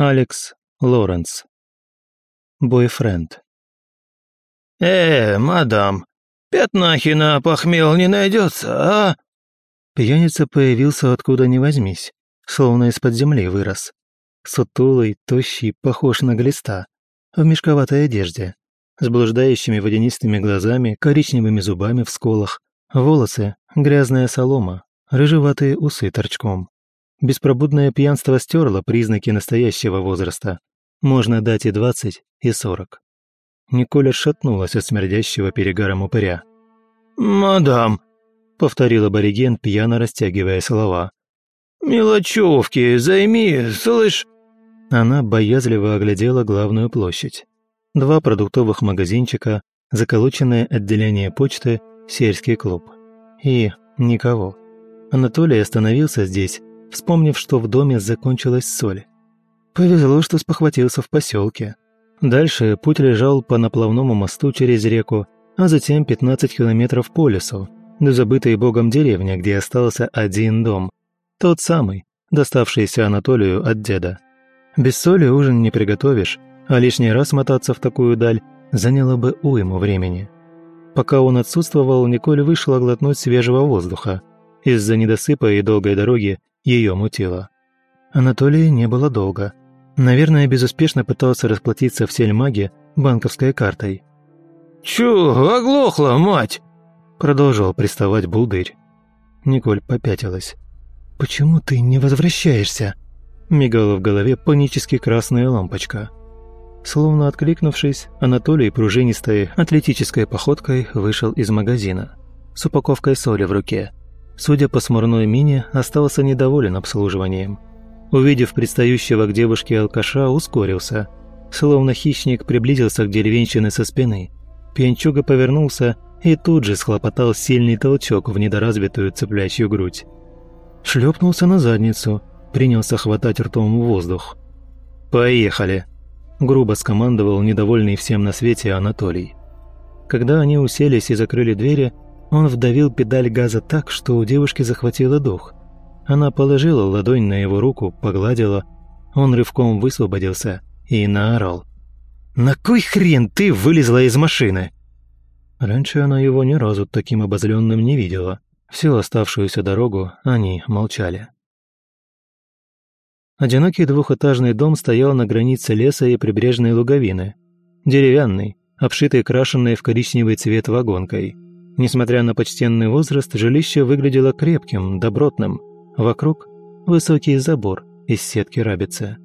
Алекс Лоренс. Бойфренд. «Э, мадам, пятнахи на похмел не найдется, а?» Пьяница появился откуда ни возьмись, словно из-под земли вырос. Сутулый, тощий, похож на глиста, в мешковатой одежде, с блуждающими водянистыми глазами, коричневыми зубами в сколах, волосы, грязная солома, рыжеватые усы торчком. Беспробудное пьянство стерло признаки настоящего возраста. Можно дать и двадцать, и сорок. Николь отшатнулась от смердящего перегаром упыря. «Мадам», — повторил абориген, пьяно растягивая слова. «Мелочевки, займи, слышь...» Она боязливо оглядела главную площадь. Два продуктовых магазинчика, заколоченное отделение почты, сельский клуб. И никого. Анатолий остановился здесь, вспомнив, что в доме закончилась соль. Повезло, что спохватился в поселке. Дальше путь лежал по наплавному мосту через реку, а затем 15 километров по лесу, до забытой богом деревни, где остался один дом. Тот самый, доставшийся Анатолию от деда. Без соли ужин не приготовишь, а лишний раз мотаться в такую даль заняло бы уйму времени. Пока он отсутствовал, Николь вышла глотнуть свежего воздуха. Из-за недосыпа и долгой дороги ее мутило. Анатолия не было долго. Наверное, безуспешно пытался расплатиться в сельмаге банковской картой. «Чё, оглохла, мать?» Продолжал приставать Булдырь. Николь попятилась. «Почему ты не возвращаешься?» Мигала в голове панически красная лампочка. Словно откликнувшись, Анатолий пружинистой атлетической походкой вышел из магазина с упаковкой соли в руке. Судя по смурной мине, остался недоволен обслуживанием. Увидев предстающего к девушке алкаша, ускорился. Словно хищник приблизился к деревенщине со спины. Пьянчуга повернулся и тут же схлопотал сильный толчок в недоразвитую цыплячью грудь. Шлепнулся на задницу, принялся хватать ртом воздух. «Поехали!» – грубо скомандовал недовольный всем на свете Анатолий. Когда они уселись и закрыли двери, он вдавил педаль газа так, что у девушки захватило дух. Она положила ладонь на его руку, погладила. Он рывком высвободился и наорал. «На кой хрен ты вылезла из машины?» Раньше она его ни разу таким обозленным не видела. Всю оставшуюся дорогу они молчали. Одинокий двухэтажный дом стоял на границе леса и прибрежной луговины. Деревянный, обшитый крашенной в коричневый цвет вагонкой. Несмотря на почтенный возраст, жилище выглядело крепким, добротным. Вокруг высокий забор из сетки рабицы.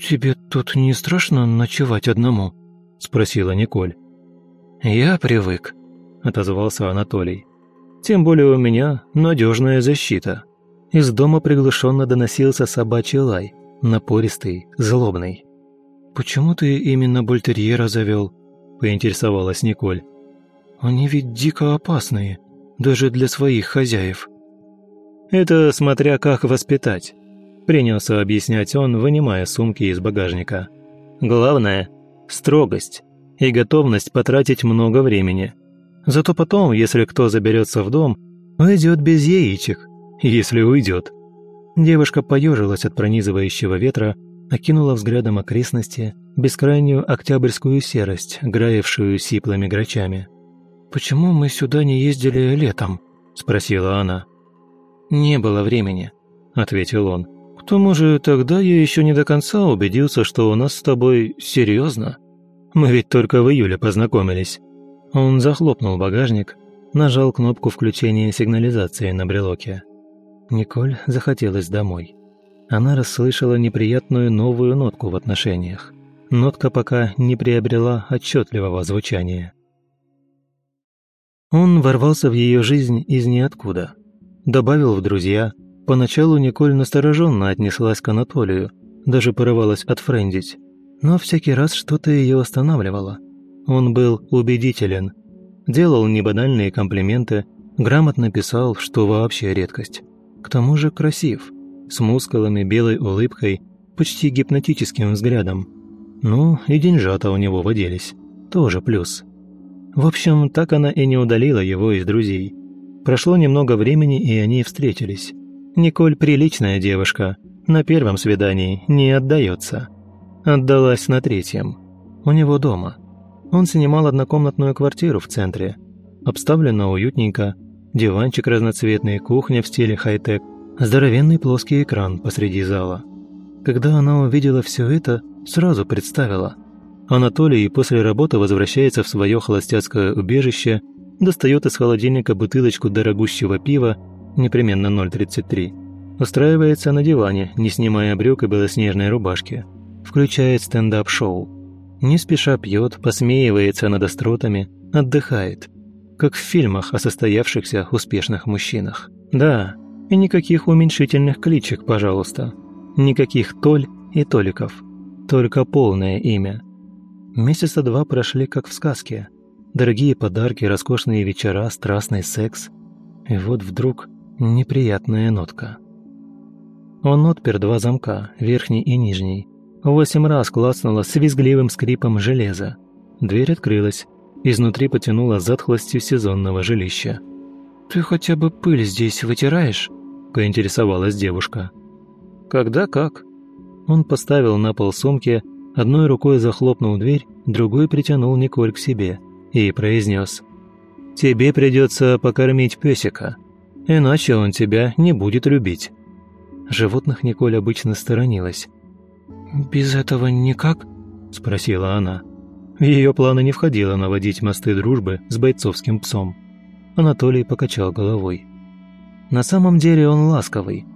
«Тебе тут не страшно ночевать одному?» – спросила Николь. «Я привык», – отозвался Анатолий. «Тем более у меня надежная защита». Из дома приглушенно доносился собачий лай, напористый, злобный. «Почему ты именно бультерьера завел?» – поинтересовалась Николь. «Они ведь дико опасные, даже для своих хозяев». «Это смотря как воспитать», – принялся объяснять он, вынимая сумки из багажника. «Главное – строгость и готовность потратить много времени. Зато потом, если кто заберется в дом, уйдет без яичек, если уйдет». Девушка поежилась от пронизывающего ветра, окинула взглядом окрестности, бескрайнюю октябрьскую серость, граевшую сиплыми грачами. «Почему мы сюда не ездили летом?» – спросила она. «Не было времени», — ответил он. «К тому же тогда я еще не до конца убедился, что у нас с тобой серьезно. Мы ведь только в июле познакомились». Он захлопнул багажник, нажал кнопку включения сигнализации на брелоке. Николь захотелось домой. Она расслышала неприятную новую нотку в отношениях. Нотка пока не приобрела отчетливого звучания. Он ворвался в ее жизнь из ниоткуда – добавил в друзья. Поначалу Николь настороженно отнеслась к Анатолию, даже порывалась отфрендить. Но всякий раз что-то ее останавливало. Он был убедителен. Делал небанальные комплименты, грамотно писал, что вообще редкость. К тому же красив, с мускулами, белой улыбкой, почти гипнотическим взглядом. Ну, и деньжата у него водились. Тоже плюс. В общем, так она и не удалила его из друзей – Прошло немного времени, и они встретились. Николь приличная девушка, На первом свидании не отдается. Отдалась на третьем. У него дома. Он снимал однокомнатную квартиру в центре. Обставлено уютненько. Диванчик разноцветный, кухня в стиле хай-тек, здоровенный плоский экран посреди зала. Когда она увидела все это, сразу представила. Анатолий после работы возвращается в свое холостяцкое убежище, достает из холодильника бутылочку дорогущего пива, непременно 0,33, устраивается на диване, не снимая брюк и белоснежной рубашки, включает стендап-шоу. Не спеша пьет, посмеивается над остротами, отдыхает, как в фильмах о состоявшихся успешных мужчинах. Да, и никаких уменьшительных кличек, пожалуйста. Никаких Толь и Толиков. Только полное имя. Месяца два прошли как в сказке. Дорогие подарки, роскошные вечера, страстный секс. И вот вдруг неприятная нотка. Он отпер два замка, верхний и нижний. Восемь раз клацнуло с визгливым скрипом железа. Дверь открылась. Изнутри потянуло затхлостью сезонного жилища. «Ты хотя бы пыль здесь вытираешь?» – поинтересовалась девушка. «Когда как?» Он поставил на пол сумки, одной рукой захлопнул дверь, другой притянул Николь к себе и произнес. «Тебе придется покормить песика, иначе он тебя не будет любить». Животных Николь обычно сторонилась. «Без этого никак?» – спросила она. В ее планы не входило наводить мосты дружбы с бойцовским псом. Анатолий покачал головой. «На самом деле он ласковый,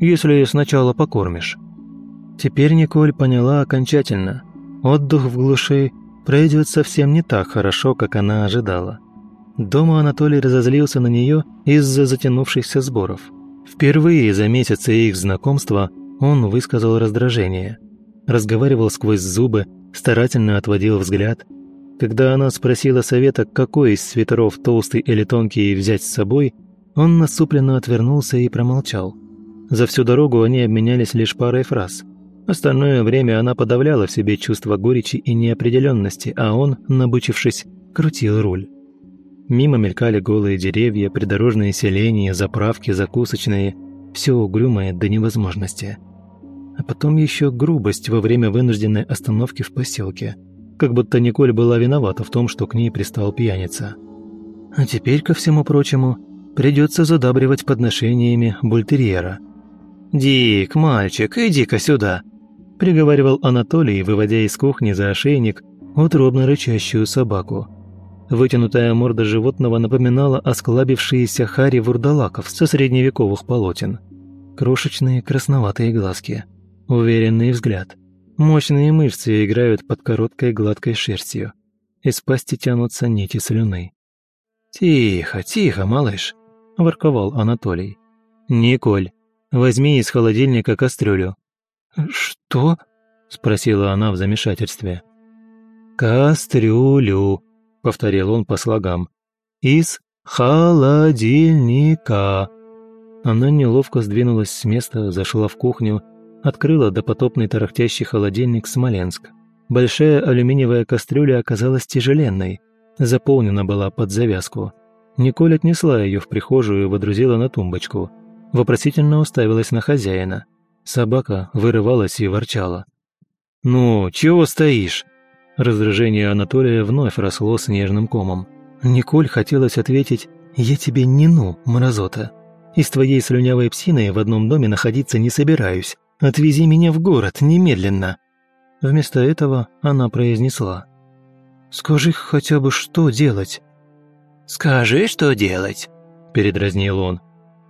если сначала покормишь». Теперь Николь поняла окончательно. Отдых в глуши пройдет совсем не так хорошо, как она ожидала. Дома Анатолий разозлился на нее из-за затянувшихся сборов. Впервые за месяцы их знакомства он высказал раздражение. Разговаривал сквозь зубы, старательно отводил взгляд. Когда она спросила совета, какой из свитеров толстый или тонкий взять с собой, он насупленно отвернулся и промолчал. За всю дорогу они обменялись лишь парой фраз. Остальное время она подавляла в себе чувство горечи и неопределенности, а он, набычившись, крутил руль. Мимо мелькали голые деревья, придорожные селения, заправки, закусочные. Все угрюмое до невозможности. А потом еще грубость во время вынужденной остановки в поселке. Как будто Николь была виновата в том, что к ней пристал пьяница. А теперь, ко всему прочему, придется задабривать подношениями бультерьера. «Дик, мальчик, иди-ка сюда!» – приговаривал Анатолий, выводя из кухни за ошейник утробно рычащую собаку. Вытянутая морда животного напоминала осклабившиеся хари вурдалаков со средневековых полотен. Крошечные красноватые глазки, уверенный взгляд, мощные мышцы играют под короткой гладкой шерстью. Из пасти тянутся нити слюны. «Тихо, тихо, малыш», – ворковал Анатолий. «Николь, возьми из холодильника кастрюлю, «Что?» – спросила она в замешательстве. «Кастрюлю», – повторил он по слогам. «Из холодильника». Она неловко сдвинулась с места, зашла в кухню, открыла допотопный тарахтящий холодильник «Смоленск». Большая алюминиевая кастрюля оказалась тяжеленной, заполнена была под завязку. Николь отнесла ее в прихожую и водрузила на тумбочку. Вопросительно уставилась на хозяина. Собака вырывалась и ворчала. «Ну, чего стоишь?» Раздражение Анатолия вновь росло снежным комом. Николь хотелось ответить «Я тебе не ну, мразота. И с твоей слюнявой псиной в одном доме находиться не собираюсь. Отвези меня в город немедленно». Вместо этого она произнесла «Скажи хотя бы, что делать?» «Скажи, что делать», – передразнил он.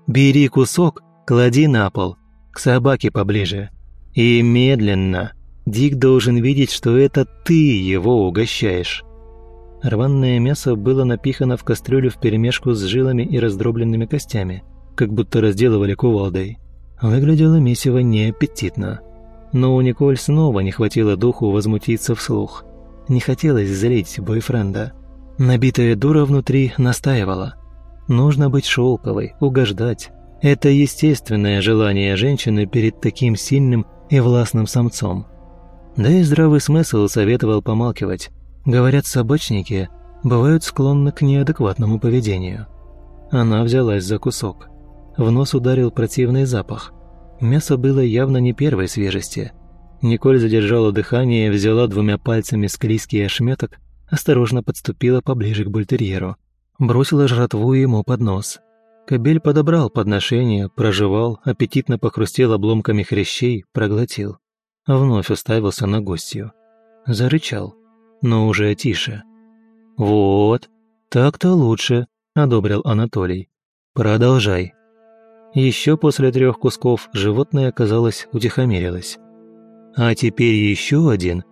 «Бери кусок, клади на пол, к собаке поближе. И медленно. Дик должен видеть, что это ты его угощаешь. Рваное мясо было напихано в кастрюлю вперемешку с жилами и раздробленными костями, как будто разделывали кувалдой. Выглядело месиво неаппетитно. Но у Николь снова не хватило духу возмутиться вслух. Не хотелось злить бойфренда. Набитая дура внутри настаивала. Нужно быть шелковой, угождать, это естественное желание женщины перед таким сильным и властным самцом. Да и здравый смысл советовал помалкивать. Говорят, собачники бывают склонны к неадекватному поведению. Она взялась за кусок. В нос ударил противный запах. Мясо было явно не первой свежести. Николь задержала дыхание, взяла двумя пальцами склизкий ошметок, осторожно подступила поближе к бультерьеру. Бросила жратву ему под нос. Кобель подобрал подношение, прожевал, аппетитно похрустел обломками хрящей, проглотил. Вновь уставился на гостью. Зарычал, но уже тише. «Вот, так-то лучше», — одобрил Анатолий. «Продолжай». Еще после трех кусков животное, казалось, утихомирилось. «А теперь еще один,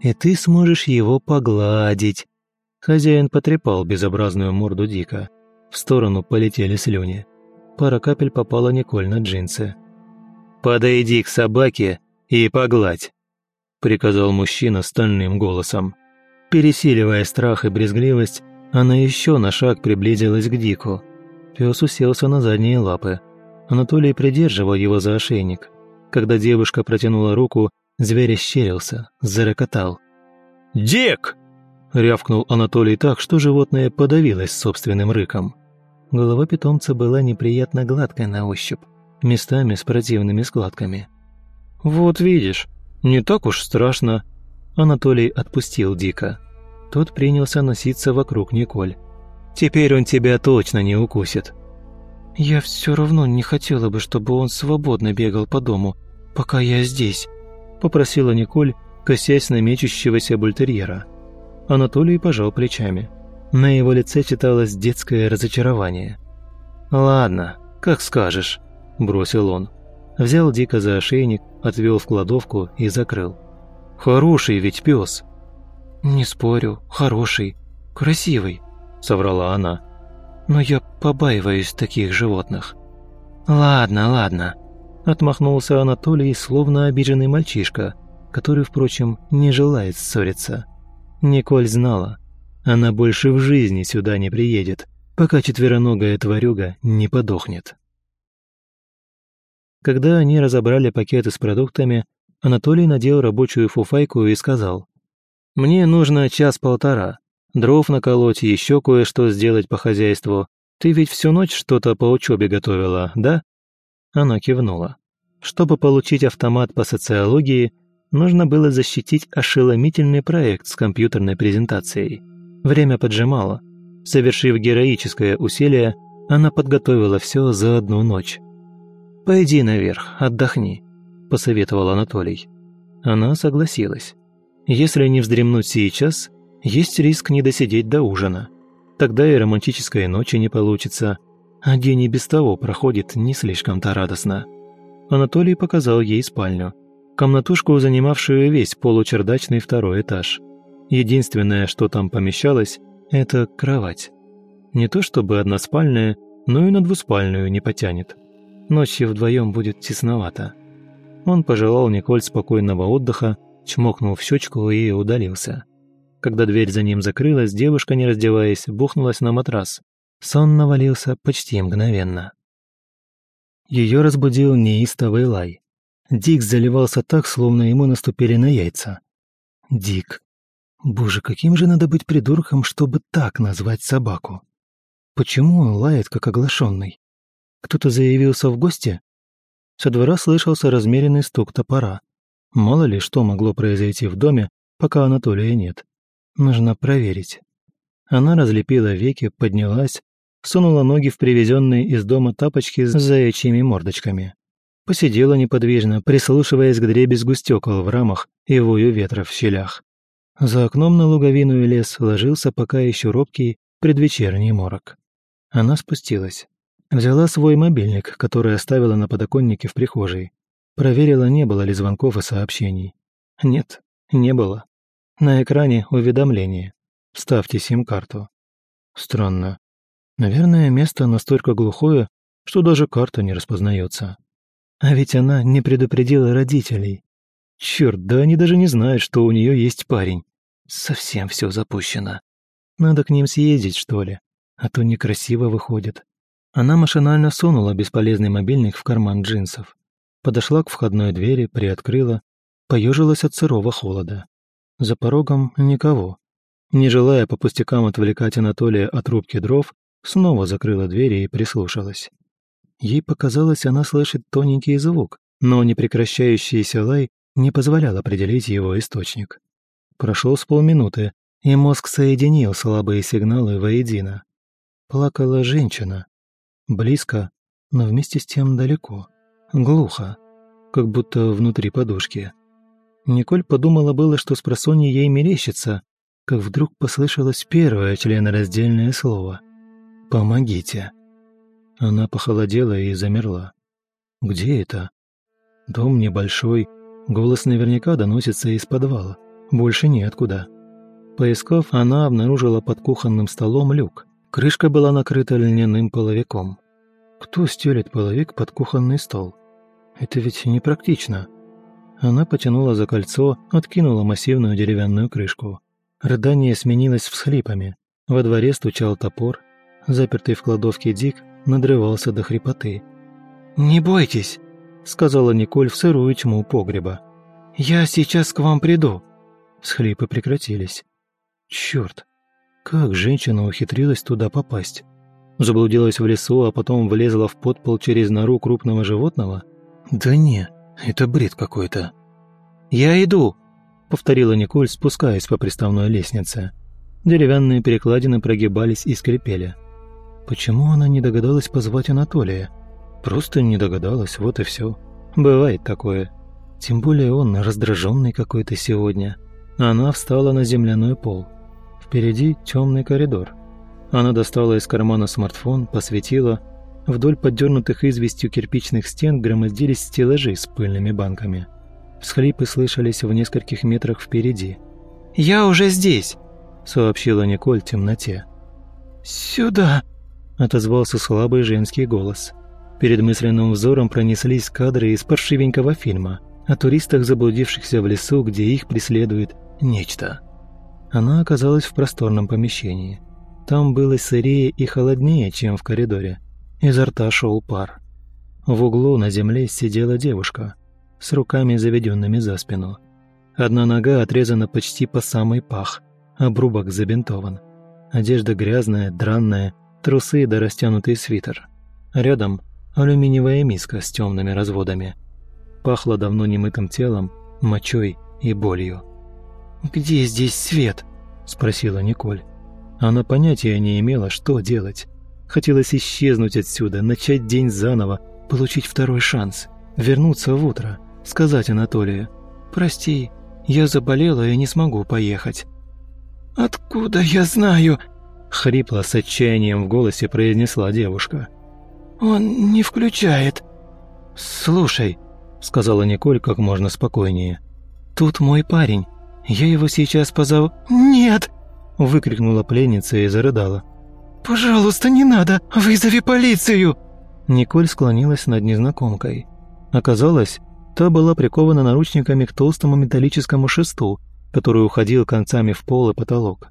и ты сможешь его погладить». Хозяин потрепал безобразную морду Дика. В сторону полетели слюни. Пара капель попала Николь на джинсы. «Подойди к собаке и погладь», — приказал мужчина стальным голосом. Пересиливая страх и брезгливость, она еще на шаг приблизилась к Дику. Пес уселся на задние лапы. Анатолий придерживал его за ошейник. Когда девушка протянула руку, зверь ощерился, зарокотал. «Дик!» – рявкнул Анатолий так, что животное подавилось собственным рыком. Голова питомца была неприятно гладкой на ощупь, местами с противными складками. «Вот видишь, не так уж страшно», – Анатолий отпустил Дика. Тот принялся носиться вокруг Николь. «Теперь он тебя точно не укусит». «Я все равно не хотела бы, чтобы он свободно бегал по дому, пока я здесь», – попросила Николь, косясь на мечущегося бультерьера. Анатолий пожал плечами. На его лице читалось детское разочарование. «Ладно, как скажешь», – бросил он. Взял Дика за ошейник, отвел в кладовку и закрыл. «Хороший ведь пес. «Не спорю, хороший, красивый», — соврала она. «Но я побаиваюсь таких животных». «Ладно, ладно», — отмахнулся Анатолий, словно обиженный мальчишка, который, впрочем, не желает ссориться. Николь знала, она больше в жизни сюда не приедет, пока четвероногая тварюга не подохнет. Когда они разобрали пакеты с продуктами, Анатолий надел рабочую фуфайку и сказал, мне нужно час-полтора. Дров наколоть, еще кое-что сделать по хозяйству. Ты ведь всю ночь что-то по учебе готовила, да?» Она кивнула. Чтобы получить автомат по социологии, нужно было защитить ошеломительный проект с компьютерной презентацией. Время поджимало. Совершив героическое усилие, она подготовила все за одну ночь. «Пойди наверх, отдохни», – посоветовал Анатолий. Она согласилась. Если не вздремнуть сейчас, есть риск не досидеть до ужина. Тогда и романтической ночи не получится, а день и без того проходит не слишком-то радостно. Анатолий показал ей спальню. Комнатушку, занимавшую весь получердачный второй этаж. Единственное, что там помещалось, это кровать. Не то чтобы односпальная, но и на двуспальную не потянет. Ночью вдвоем будет тесновато. Он пожелал Николь спокойного отдыха чмокнул в щечку и удалился. Когда дверь за ним закрылась, девушка, не раздеваясь, бухнулась на матрас. Сон навалился почти мгновенно. Ее разбудил неистовый лай. Дик заливался так, словно ему наступили на яйца. Дик. Боже, каким же надо быть придурком, чтобы так назвать собаку? Почему он лает, как оглашенный? Кто-то заявился в гости? Со двора слышался размеренный стук топора. Мало ли что могло произойти в доме, пока Анатолия нет. Нужно проверить. Она разлепила веки, поднялась, сунула ноги в привезенные из дома тапочки с заячьими мордочками. Посидела неподвижно, прислушиваясь к дребезгу стекол в рамах и вою ветра в щелях. За окном на луговину и лес ложился пока еще робкий предвечерний морок. Она спустилась. Взяла свой мобильник, который оставила на подоконнике в прихожей, Проверила, не было ли звонков и сообщений. Нет, не было. На экране уведомление. Вставьте сим-карту. Странно. Наверное, место настолько глухое, что даже карта не распознается. А ведь она не предупредила родителей. Черт, да они даже не знают, что у нее есть парень. Совсем все запущено. Надо к ним съездить, что ли, а то некрасиво выходит. Она машинально сунула бесполезный мобильник в карман джинсов подошла к входной двери, приоткрыла, поежилась от сырого холода. За порогом никого. Не желая по пустякам отвлекать Анатолия от рубки дров, снова закрыла двери и прислушалась. Ей показалось, она слышит тоненький звук, но непрекращающийся лай не позволял определить его источник. Прошло с полминуты, и мозг соединил слабые сигналы воедино. Плакала женщина. Близко, но вместе с тем далеко. Глухо, как будто внутри подушки. Николь подумала было, что с просонья ей мерещится, как вдруг послышалось первое членораздельное слово. «Помогите». Она похолодела и замерла. «Где это?» Дом небольшой, голос наверняка доносится из подвала. Больше неоткуда. Поискав, она обнаружила под кухонным столом люк. Крышка была накрыта льняным половиком. Кто стелит половик под кухонный стол? Это ведь непрактично. Она потянула за кольцо, откинула массивную деревянную крышку. Рыдание сменилось всхлипами. Во дворе стучал топор. Запертый в кладовке Дик надрывался до хрипоты. «Не бойтесь», — сказала Николь в сырую тьму погреба. «Я сейчас к вам приду». Схлипы прекратились. Черт, как женщина ухитрилась туда попасть? Заблудилась в лесу, а потом влезла в подпол через нору крупного животного? Да не, это бред какой-то. «Я иду», — повторила Николь, спускаясь по приставной лестнице. Деревянные перекладины прогибались и скрипели. Почему она не догадалась позвать Анатолия? Просто не догадалась, вот и все. Бывает такое. Тем более он раздраженный какой-то сегодня. Она встала на земляной пол. Впереди темный коридор. Она достала из кармана смартфон, посветила. Вдоль поддернутых известью кирпичных стен громоздились стеллажи с пыльными банками. Всхлипы слышались в нескольких метрах впереди. «Я уже здесь!» — сообщила Николь в темноте. «Сюда!» — отозвался слабый женский голос. Перед мысленным взором пронеслись кадры из паршивенького фильма о туристах, заблудившихся в лесу, где их преследует нечто. Она оказалась в просторном помещении. Там было сырее и холоднее, чем в коридоре. Изо рта шел пар. В углу на земле сидела девушка с руками заведенными за спину. Одна нога отрезана почти по самый пах, обрубок забинтован. Одежда грязная, дранная, трусы да растянутый свитер. Рядом алюминиевая миска с темными разводами. Пахло давно немытым телом, мочой и болью. «Где здесь свет?» – спросила Николь. Она понятия не имела, что делать. Хотелось исчезнуть отсюда, начать день заново, получить второй шанс, вернуться в утро, сказать Анатолию «Прости, я заболела и не смогу поехать». «Откуда я знаю?» – хрипло с отчаянием в голосе произнесла девушка. «Он не включает». «Слушай», – сказала Николь как можно спокойнее. «Тут мой парень. «Я его сейчас позову...» «Нет!» – выкрикнула пленница и зарыдала. «Пожалуйста, не надо! Вызови полицию!» Николь склонилась над незнакомкой. Оказалось, та была прикована наручниками к толстому металлическому шесту, который уходил концами в пол и потолок.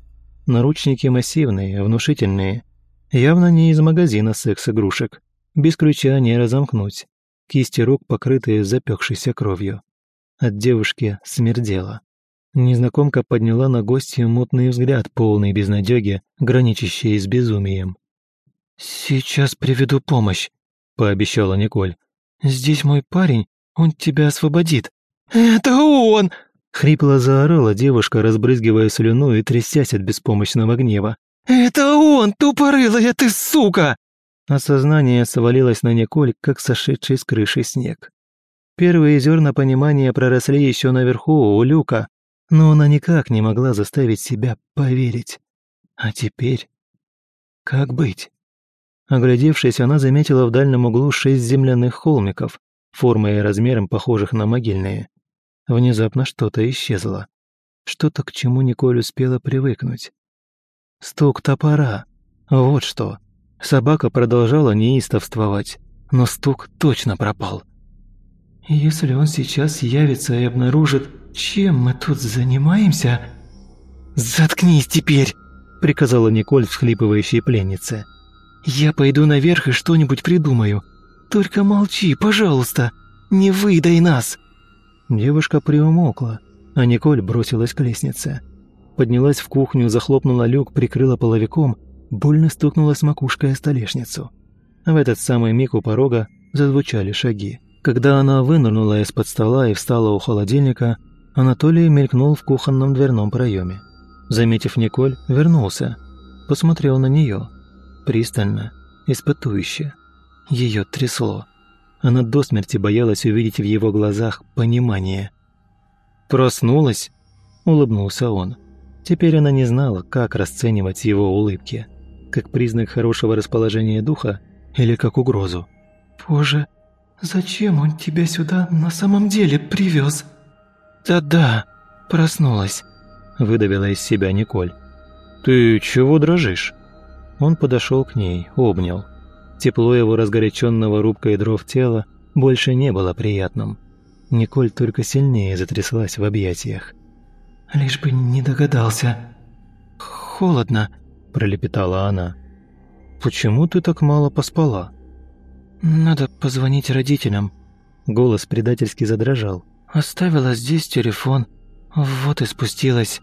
Наручники массивные, внушительные. Явно не из магазина секс-игрушек. Без ключа не разомкнуть. Кисти рук покрытые запекшейся кровью. От девушки смердело. Незнакомка подняла на гостью мутный взгляд, полный безнадёги, граничащий с безумием. «Сейчас приведу помощь», — пообещала Николь. «Здесь мой парень, он тебя освободит». «Это он!» — хрипло заорала девушка, разбрызгивая слюну и трясясь от беспомощного гнева. «Это он, тупорылая ты сука!» Осознание свалилось на Николь, как сошедший с крыши снег. Первые зерна понимания проросли еще наверху, у люка, но она никак не могла заставить себя поверить. А теперь... Как быть? Оглядевшись, она заметила в дальнем углу шесть земляных холмиков, формой и размером похожих на могильные. Внезапно что-то исчезло. Что-то, к чему Николь успела привыкнуть. Стук топора. Вот что. Собака продолжала неистовствовать, но стук точно пропал. «Если он сейчас явится и обнаружит, чем мы тут занимаемся?» «Заткнись теперь!» – приказала Николь всхлипывающей пленнице. «Я пойду наверх и что-нибудь придумаю. Только молчи, пожалуйста, не выдай нас!» Девушка приумолкла, а Николь бросилась к лестнице. Поднялась в кухню, захлопнула люк, прикрыла половиком, больно стукнула с макушкой о столешницу. В этот самый миг у порога зазвучали шаги. Когда она вынырнула из-под стола и встала у холодильника, Анатолий мелькнул в кухонном дверном проеме. Заметив Николь, вернулся. Посмотрел на нее. Пристально, испытующе. Ее трясло. Она до смерти боялась увидеть в его глазах понимание. «Проснулась?» – улыбнулся он. Теперь она не знала, как расценивать его улыбки. Как признак хорошего расположения духа или как угрозу. «Боже, зачем он тебя сюда на самом деле привез? «Да-да, проснулась», – выдавила из себя Николь. «Ты чего дрожишь?» Он подошел к ней, обнял. Тепло его разгоряченного рубкой дров тела больше не было приятным. Николь только сильнее затряслась в объятиях. «Лишь бы не догадался». «Холодно», – пролепетала она. «Почему ты так мало поспала?» «Надо позвонить родителям». Голос предательски задрожал. «Оставила здесь телефон, вот и спустилась».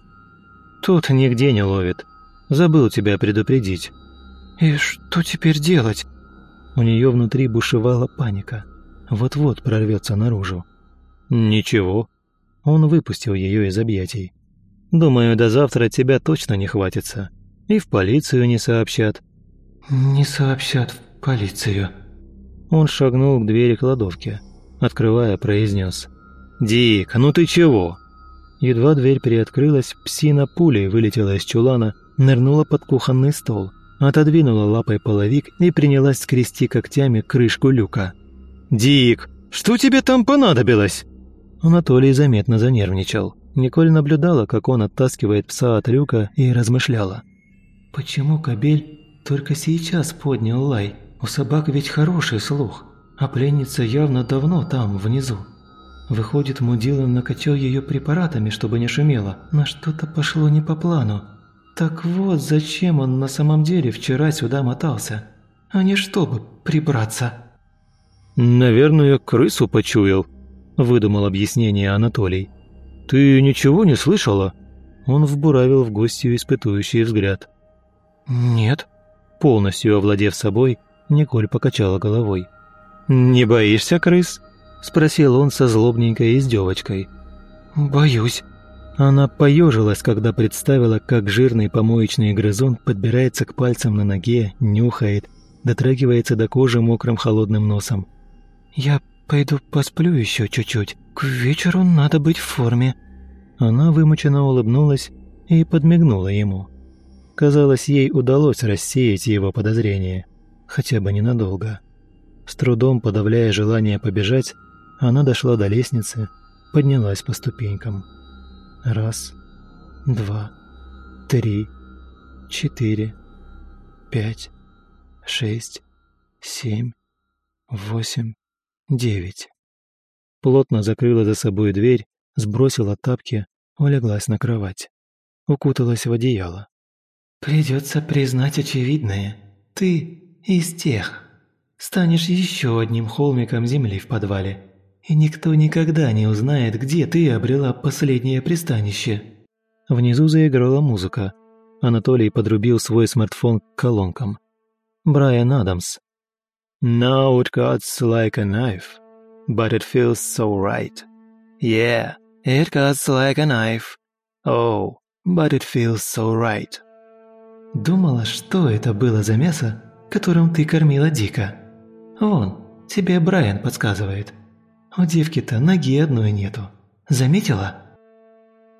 «Тут нигде не ловит. Забыл тебя предупредить». «И что теперь делать?» У нее внутри бушевала паника. Вот-вот прорвется наружу. «Ничего». Он выпустил ее из объятий. «Думаю, до завтра тебя точно не хватится. И в полицию не сообщат». «Не сообщат в полицию». Он шагнул к двери кладовки. Открывая, произнес. «Дик, ну ты чего?» Едва дверь приоткрылась, псина пулей вылетела из чулана, нырнула под кухонный стол, отодвинула лапой половик и принялась скрести когтями крышку люка. «Дик, что тебе там понадобилось?» Анатолий заметно занервничал. Николь наблюдала, как он оттаскивает пса от люка и размышляла. «Почему кобель только сейчас поднял лай? У собак ведь хороший слух, а пленница явно давно там, внизу. Выходит, Мудила накачал ее препаратами, чтобы не шумело, но что-то пошло не по плану. Так вот, зачем он на самом деле вчера сюда мотался, а не чтобы прибраться?» «Наверное, крысу почуял», – выдумал объяснение Анатолий. «Ты ничего не слышала?» Он вбуравил в гостью испытующий взгляд. «Нет». Полностью овладев собой, Николь покачала головой. «Не боишься крыс?» – спросил он со злобненькой издевочкой. «Боюсь». Она поежилась, когда представила, как жирный помоечный грызун подбирается к пальцам на ноге, нюхает, дотрагивается до кожи мокрым холодным носом. «Я пойду посплю еще чуть-чуть. К вечеру надо быть в форме». Она вымученно улыбнулась и подмигнула ему. Казалось, ей удалось рассеять его подозрения, хотя бы ненадолго. С трудом подавляя желание побежать, она дошла до лестницы, поднялась по ступенькам. Раз, два, три, четыре, пять, шесть, семь, восемь, девять. Плотно закрыла за собой дверь, сбросила тапки, улеглась на кровать. Укуталась в одеяло. «Придется признать очевидное. Ты из тех. Станешь еще одним холмиком земли в подвале. И никто никогда не узнает, где ты обрела последнее пристанище». Внизу заиграла музыка. Анатолий подрубил свой смартфон к колонкам. Брайан Адамс. «Now it cuts like a knife, but it feels so right. Yeah, it cuts like a knife. Oh, but it feels so right». Думала, что это было за мясо, которым ты кормила Дика? Вон, тебе Брайан подсказывает. У девки-то ноги одной нету. Заметила?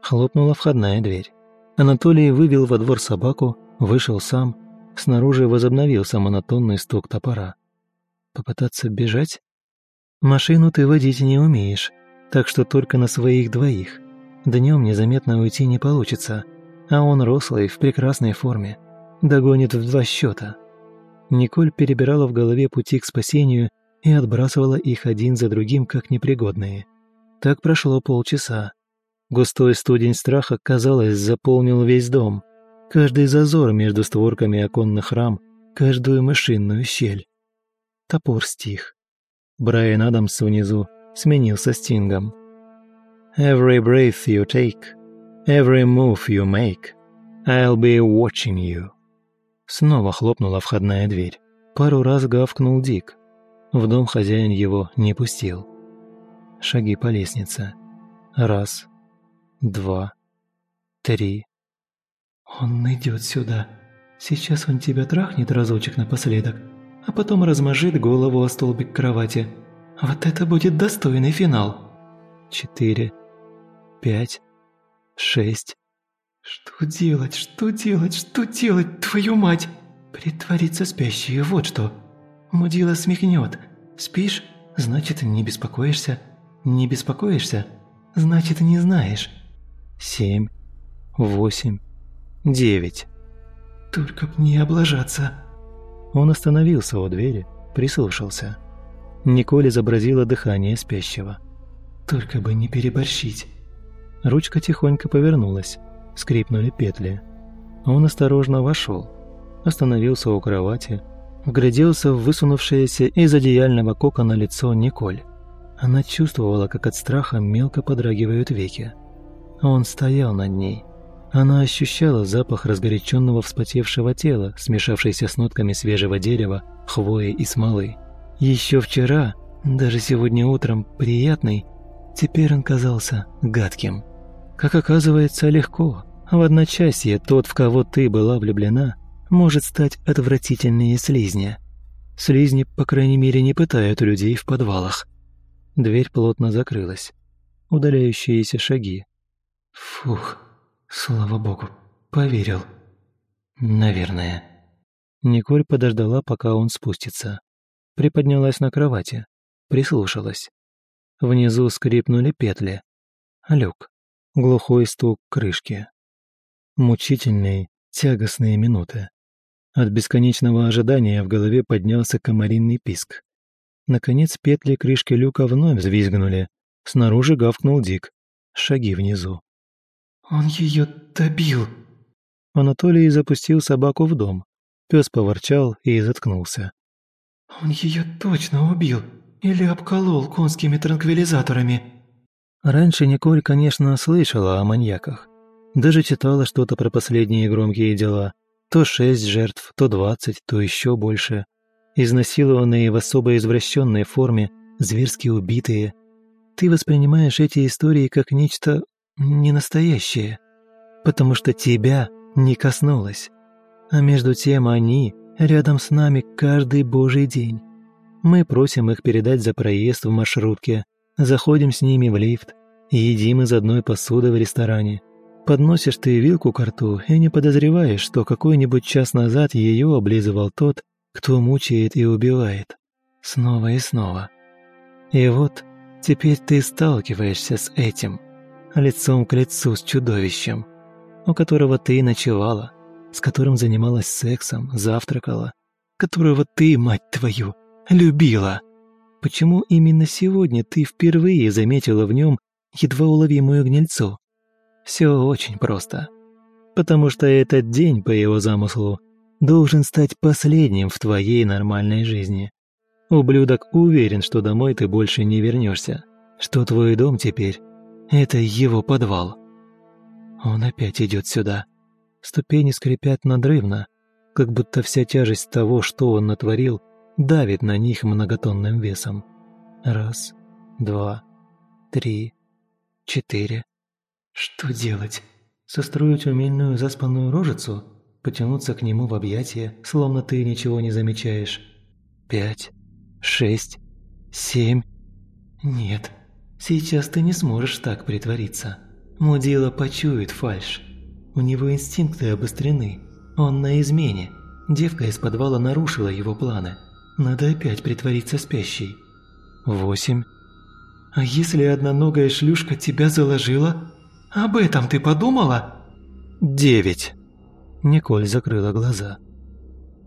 Хлопнула входная дверь. Анатолий вывел во двор собаку, вышел сам. Снаружи возобновился монотонный стук топора. Попытаться бежать? Машину ты водить не умеешь, так что только на своих двоих. Днем незаметно уйти не получится, а он рослый, в прекрасной форме. Догонит в два счета. Николь перебирала в голове пути к спасению и отбрасывала их один за другим как непригодные. Так прошло полчаса. Густой студень страха, казалось, заполнил весь дом. Каждый зазор между створками оконных рам, каждую мышинную щель. Топор стих. Брайан Адамс внизу сменился стингом. Every breath you take, every move you make, I'll be watching you. Снова хлопнула входная дверь. Пару раз гавкнул Дик. В дом хозяин его не пустил. Шаги по лестнице. Раз, два, три. «Он идет сюда. Сейчас он тебя трахнет разочек напоследок, а потом размажет голову о столбик кровати. Вот это будет достойный финал!» Четыре, пять, шесть. «Что делать? Что делать? Что делать, твою мать?» «Притвориться спящей, вот что!» Мудила смехнет. «Спишь? Значит, не беспокоишься. Не беспокоишься? Значит, не знаешь». Семь, восемь, девять. «Только б не облажаться». Он остановился у двери, прислушался. Николь изобразила дыхание спящего. «Только бы не переборщить». Ручка тихонько повернулась, скрипнули петли. Он осторожно вошел, остановился у кровати, вгляделся в высунувшееся из одеяльного кокона лицо Николь. Она чувствовала, как от страха мелко подрагивают веки. Он стоял над ней. Она ощущала запах разгоряченного вспотевшего тела, смешавшийся с нотками свежего дерева, хвои и смолы. Еще вчера, даже сегодня утром, приятный, теперь он казался гадким. Как оказывается, легко. В одночасье тот, в кого ты была влюблена, может стать отвратительнее слизня. Слизни, по крайней мере, не пытают людей в подвалах. Дверь плотно закрылась. Удаляющиеся шаги. Фух, слава богу, поверил. Наверное. Николь подождала, пока он спустится. Приподнялась на кровати. Прислушалась. Внизу скрипнули петли. Люк. Глухой стук крышки. Мучительные, тягостные минуты. От бесконечного ожидания в голове поднялся комаринный писк. Наконец петли крышки люка вновь взвизгнули. Снаружи гавкнул Дик. Шаги внизу. «Он ее добил!» Анатолий запустил собаку в дом. Пес поворчал и заткнулся. «Он ее точно убил! Или обколол конскими транквилизаторами!» Раньше Николь, конечно, слышала о маньяках. Даже читала что-то про последние громкие дела. То шесть жертв, то двадцать, то еще больше. Изнасилованные в особо извращенной форме, зверски убитые. Ты воспринимаешь эти истории как нечто ненастоящее, потому что тебя не коснулось. А между тем они рядом с нами каждый божий день. Мы просим их передать за проезд в маршрутке, Заходим с ними в лифт, едим из одной посуды в ресторане. Подносишь ты вилку к рту и не подозреваешь, что какой-нибудь час назад ее облизывал тот, кто мучает и убивает. Снова и снова. И вот теперь ты сталкиваешься с этим, лицом к лицу с чудовищем, у которого ты ночевала, с которым занималась сексом, завтракала, которого ты, мать твою, любила. Почему именно сегодня ты впервые заметила в нем едва уловимую гнильцу? Все очень просто. Потому что этот день, по его замыслу, должен стать последним в твоей нормальной жизни. Ублюдок уверен, что домой ты больше не вернешься, что твой дом теперь — это его подвал. Он опять идет сюда. Ступени скрипят надрывно, как будто вся тяжесть того, что он натворил, давит на них многотонным весом. Раз, два, три, четыре. Что делать? Состроить умильную заспанную рожицу? Потянуться к нему в объятия, словно ты ничего не замечаешь? Пять, шесть, семь. Нет, сейчас ты не сможешь так притвориться. Мудила почует фальшь. У него инстинкты обострены. Он на измене. Девка из подвала нарушила его планы – надо опять притвориться спящей. Восемь. А если одноногая шлюшка тебя заложила? Об этом ты подумала? Девять. Николь закрыла глаза.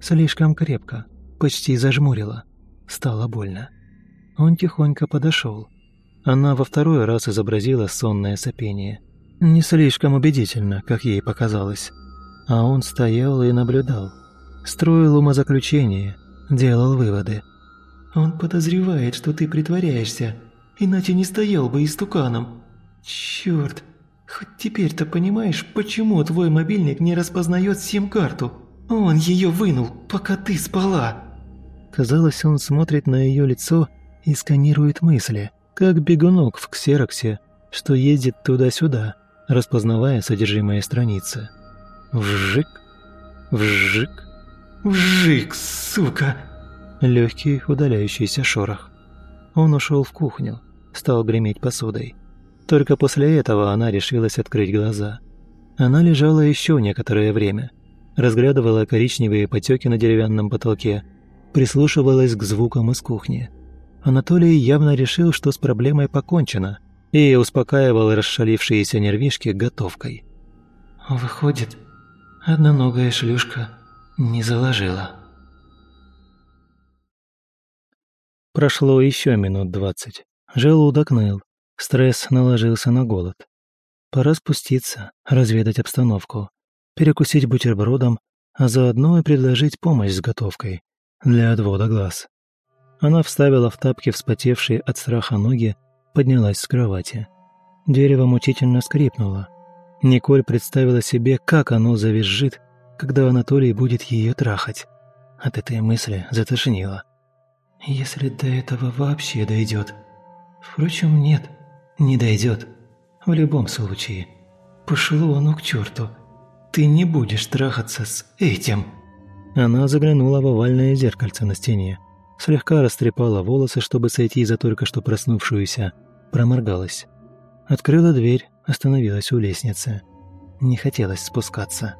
Слишком крепко, почти зажмурила. Стало больно. Он тихонько подошел. Она во второй раз изобразила сонное сопение. Не слишком убедительно, как ей показалось. А он стоял и наблюдал. Строил умозаключение, делал выводы. «Он подозревает, что ты притворяешься, иначе не стоял бы истуканом. Черт, хоть теперь-то понимаешь, почему твой мобильник не распознает сим-карту? Он ее вынул, пока ты спала». Казалось, он смотрит на ее лицо и сканирует мысли, как бегунок в ксероксе, что ездит туда-сюда, распознавая содержимое страницы. Вжик, вжик, вжик, сука! Легкий удаляющийся шорох. Он ушел в кухню, стал греметь посудой. Только после этого она решилась открыть глаза. Она лежала еще некоторое время, разглядывала коричневые потеки на деревянном потолке, прислушивалась к звукам из кухни. Анатолий явно решил, что с проблемой покончено, и успокаивал расшалившиеся нервишки готовкой. «Выходит, одноногая шлюшка не заложила». Прошло еще минут двадцать. Желудок ныл, стресс наложился на голод. Пора спуститься, разведать обстановку, перекусить бутербродом, а заодно и предложить помощь с готовкой для отвода глаз. Она вставила в тапки вспотевшие от страха ноги, поднялась с кровати. Дерево мучительно скрипнуло. Николь представила себе, как оно завизжит, когда Анатолий будет ее трахать. От этой мысли затошнило. Если до этого вообще дойдет. Впрочем, нет, не дойдет. В любом случае. Пошло оно к черту. Ты не будешь трахаться с этим. Она заглянула в овальное зеркальце на стене, слегка растрепала волосы, чтобы сойти за только что проснувшуюся, проморгалась. Открыла дверь, остановилась у лестницы. Не хотелось спускаться.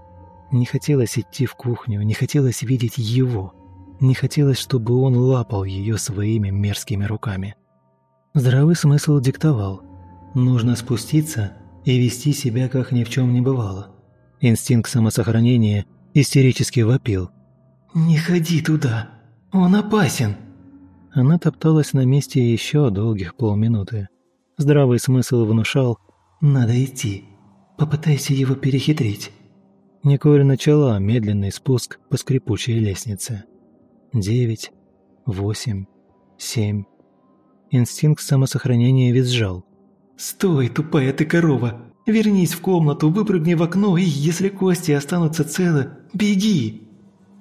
Не хотелось идти в кухню, не хотелось видеть его. Не хотелось, чтобы он лапал ее своими мерзкими руками. Здравый смысл диктовал. Нужно спуститься и вести себя, как ни в чем не бывало. Инстинкт самосохранения истерически вопил. «Не ходи туда, он опасен!» Она топталась на месте еще долгих полминуты. Здравый смысл внушал «Надо идти, попытайся его перехитрить». Николь начала медленный спуск по скрипучей лестнице девять, восемь, семь. Инстинкт самосохранения визжал. «Стой, тупая ты корова! Вернись в комнату, выпрыгни в окно и, если кости останутся целы, беги!»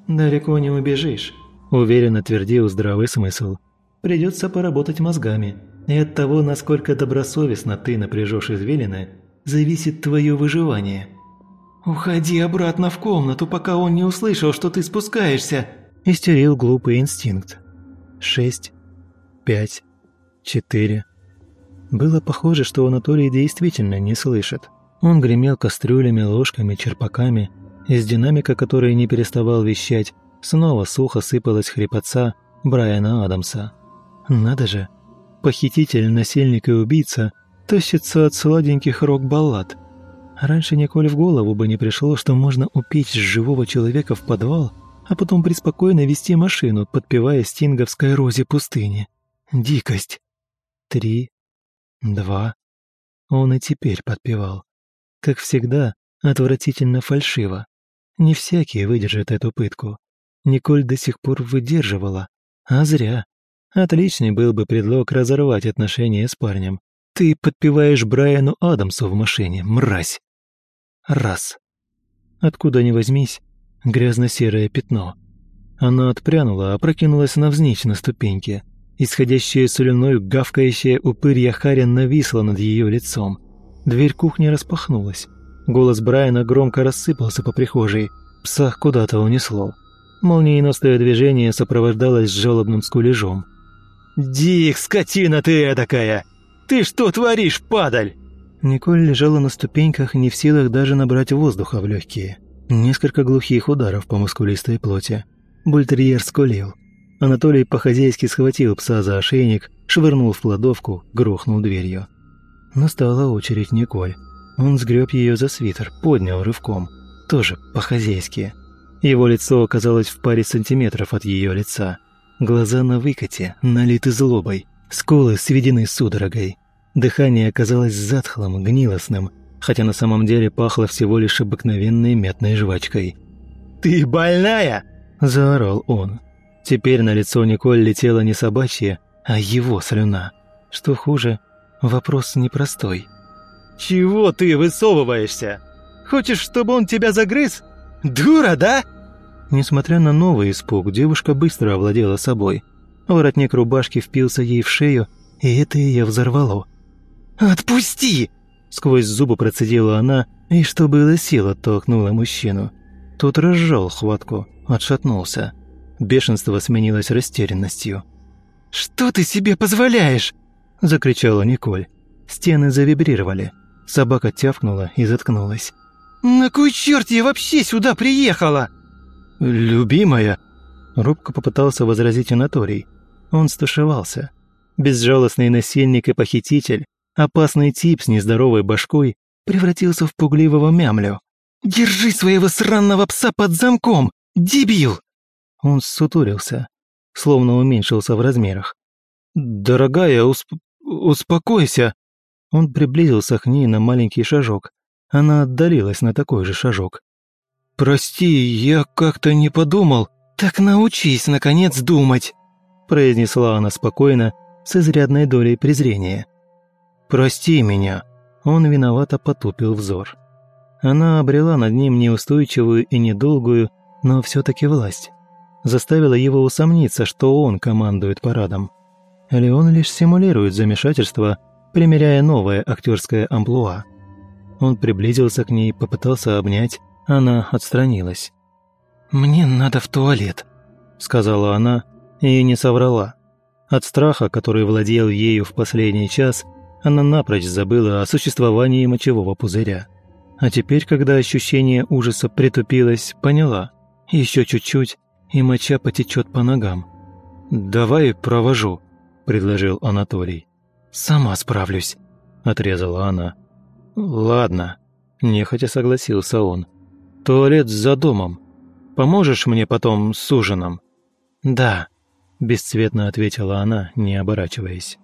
«Далеко не убежишь», – уверенно твердил здравый смысл. «Придется поработать мозгами, и от того, насколько добросовестно ты напряжешь извилины, зависит твое выживание». «Уходи обратно в комнату, пока он не услышал, что ты спускаешься!» истерил глупый инстинкт. Шесть, пять, четыре. Было похоже, что Анатолий действительно не слышит. Он гремел кастрюлями, ложками, черпаками. Из динамика, который не переставал вещать, снова сухо сыпалась хрипотца Брайана Адамса. Надо же, похититель, насильник и убийца тащится от сладеньких рок-баллад. Раньше Николь в голову бы не пришло, что можно упечь живого человека в подвал а потом преспокойно вести машину, подпевая стинговской розе пустыни. Дикость. Три, два. Он и теперь подпевал. Как всегда, отвратительно фальшиво. Не всякий выдержит эту пытку. Николь до сих пор выдерживала, а зря. Отличный был бы предлог разорвать отношения с парнем. Ты подпеваешь Брайану Адамсу в машине, мразь. Раз. Откуда ни возьмись, грязно-серое пятно. Она отпрянула, опрокинулась навзничь на ступеньке. Исходящая слюной гавкающая упырья Харин нависла над ее лицом. Дверь кухни распахнулась. Голос Брайана громко рассыпался по прихожей. Пса куда-то унесло. Молниеносное движение сопровождалось жалобным скулежом. «Дик, скотина ты эдакая! Ты что творишь, падаль?» Николь лежала на ступеньках, не в силах даже набрать воздуха в легкие. Несколько глухих ударов по мускулистой плоти. Бультерьер скулил. Анатолий по-хозяйски схватил пса за ошейник, швырнул в кладовку, грохнул дверью. Настала очередь Николь. Он сгреб ее за свитер, поднял рывком. Тоже по-хозяйски. Его лицо оказалось в паре сантиметров от ее лица. Глаза на выкате, налиты злобой. Скулы сведены судорогой. Дыхание оказалось затхлым, гнилостным – хотя на самом деле пахло всего лишь обыкновенной мятной жвачкой. «Ты больная?» – заорал он. Теперь на лицо Николь летела не собачья, а его слюна. Что хуже, вопрос непростой. «Чего ты высовываешься? Хочешь, чтобы он тебя загрыз? Дура, да?» Несмотря на новый испуг, девушка быстро овладела собой. Воротник рубашки впился ей в шею и это ее взорвало. «Отпусти!» – сквозь зубы процедила она, и что было сил оттолкнула мужчину. Тот разжал хватку, отшатнулся. Бешенство сменилось растерянностью. «Что ты себе позволяешь?» – закричала Николь. Стены завибрировали. Собака тявкнула и заткнулась. «На кой черт я вообще сюда приехала?» «Любимая!» Робко попытался возразить Анатолий. Он стушевался. Безжалостный насильник и похититель, опасный тип с нездоровой башкой, превратился в пугливого мямлю. «Держи своего сраного пса под замком, дебил!» Он сутурился, словно уменьшился в размерах. «Дорогая, усп... успокойся!» Он приблизился к ней на маленький шажок. Она отдалилась на такой же шажок. «Прости, я как-то не подумал». «Так научись, наконец, думать», – произнесла она спокойно, с изрядной долей презрения. «Прости меня», – он виновато потупил взор. Она обрела над ним неустойчивую и недолгую, но все таки власть. Заставила его усомниться, что он командует парадом. Или он лишь симулирует замешательство – примеряя новое актерское амплуа. Он приблизился к ней, попытался обнять, она отстранилась. «Мне надо в туалет», — сказала она и не соврала. От страха, который владел ею в последний час, она напрочь забыла о существовании мочевого пузыря. А теперь, когда ощущение ужаса притупилось, поняла. Еще чуть-чуть, и моча потечет по ногам. «Давай провожу», – предложил Анатолий. «Сама справлюсь», – отрезала она. «Ладно», – нехотя согласился он. «Туалет за домом. Поможешь мне потом с ужином?» «Да», – бесцветно ответила она, не оборачиваясь.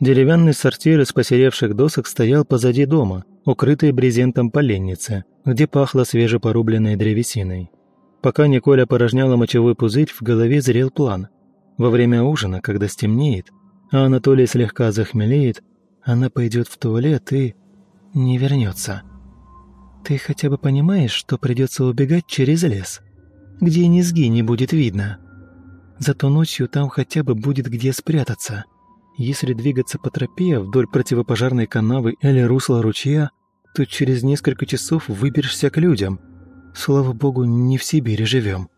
Деревянный сортир из посеревших досок стоял позади дома, укрытый брезентом поленницы, где пахло свежепорубленной древесиной. Пока Николя порожняла мочевой пузырь, в голове зрел план. Во время ужина, когда стемнеет, а Анатолий слегка захмелеет, она пойдет в туалет и не вернется. Ты хотя бы понимаешь, что придется убегать через лес, где низги не будет видно. Зато ночью там хотя бы будет где спрятаться. Если двигаться по тропе вдоль противопожарной канавы или русла ручья, то через несколько часов выберешься к людям. Слава богу, не в Сибири живем.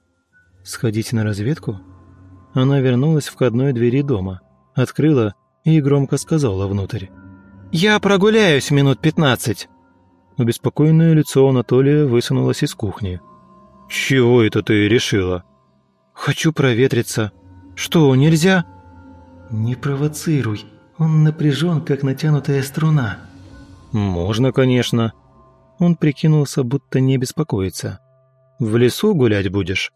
Сходить на разведку? Она вернулась в входной двери дома открыла и громко сказала внутрь. «Я прогуляюсь минут пятнадцать». Обеспокоенное лицо Анатолия высунулось из кухни. «Чего это ты решила?» «Хочу проветриться. Что, нельзя?» «Не провоцируй. Он напряжен, как натянутая струна». «Можно, конечно». Он прикинулся, будто не беспокоится. «В лесу гулять будешь?»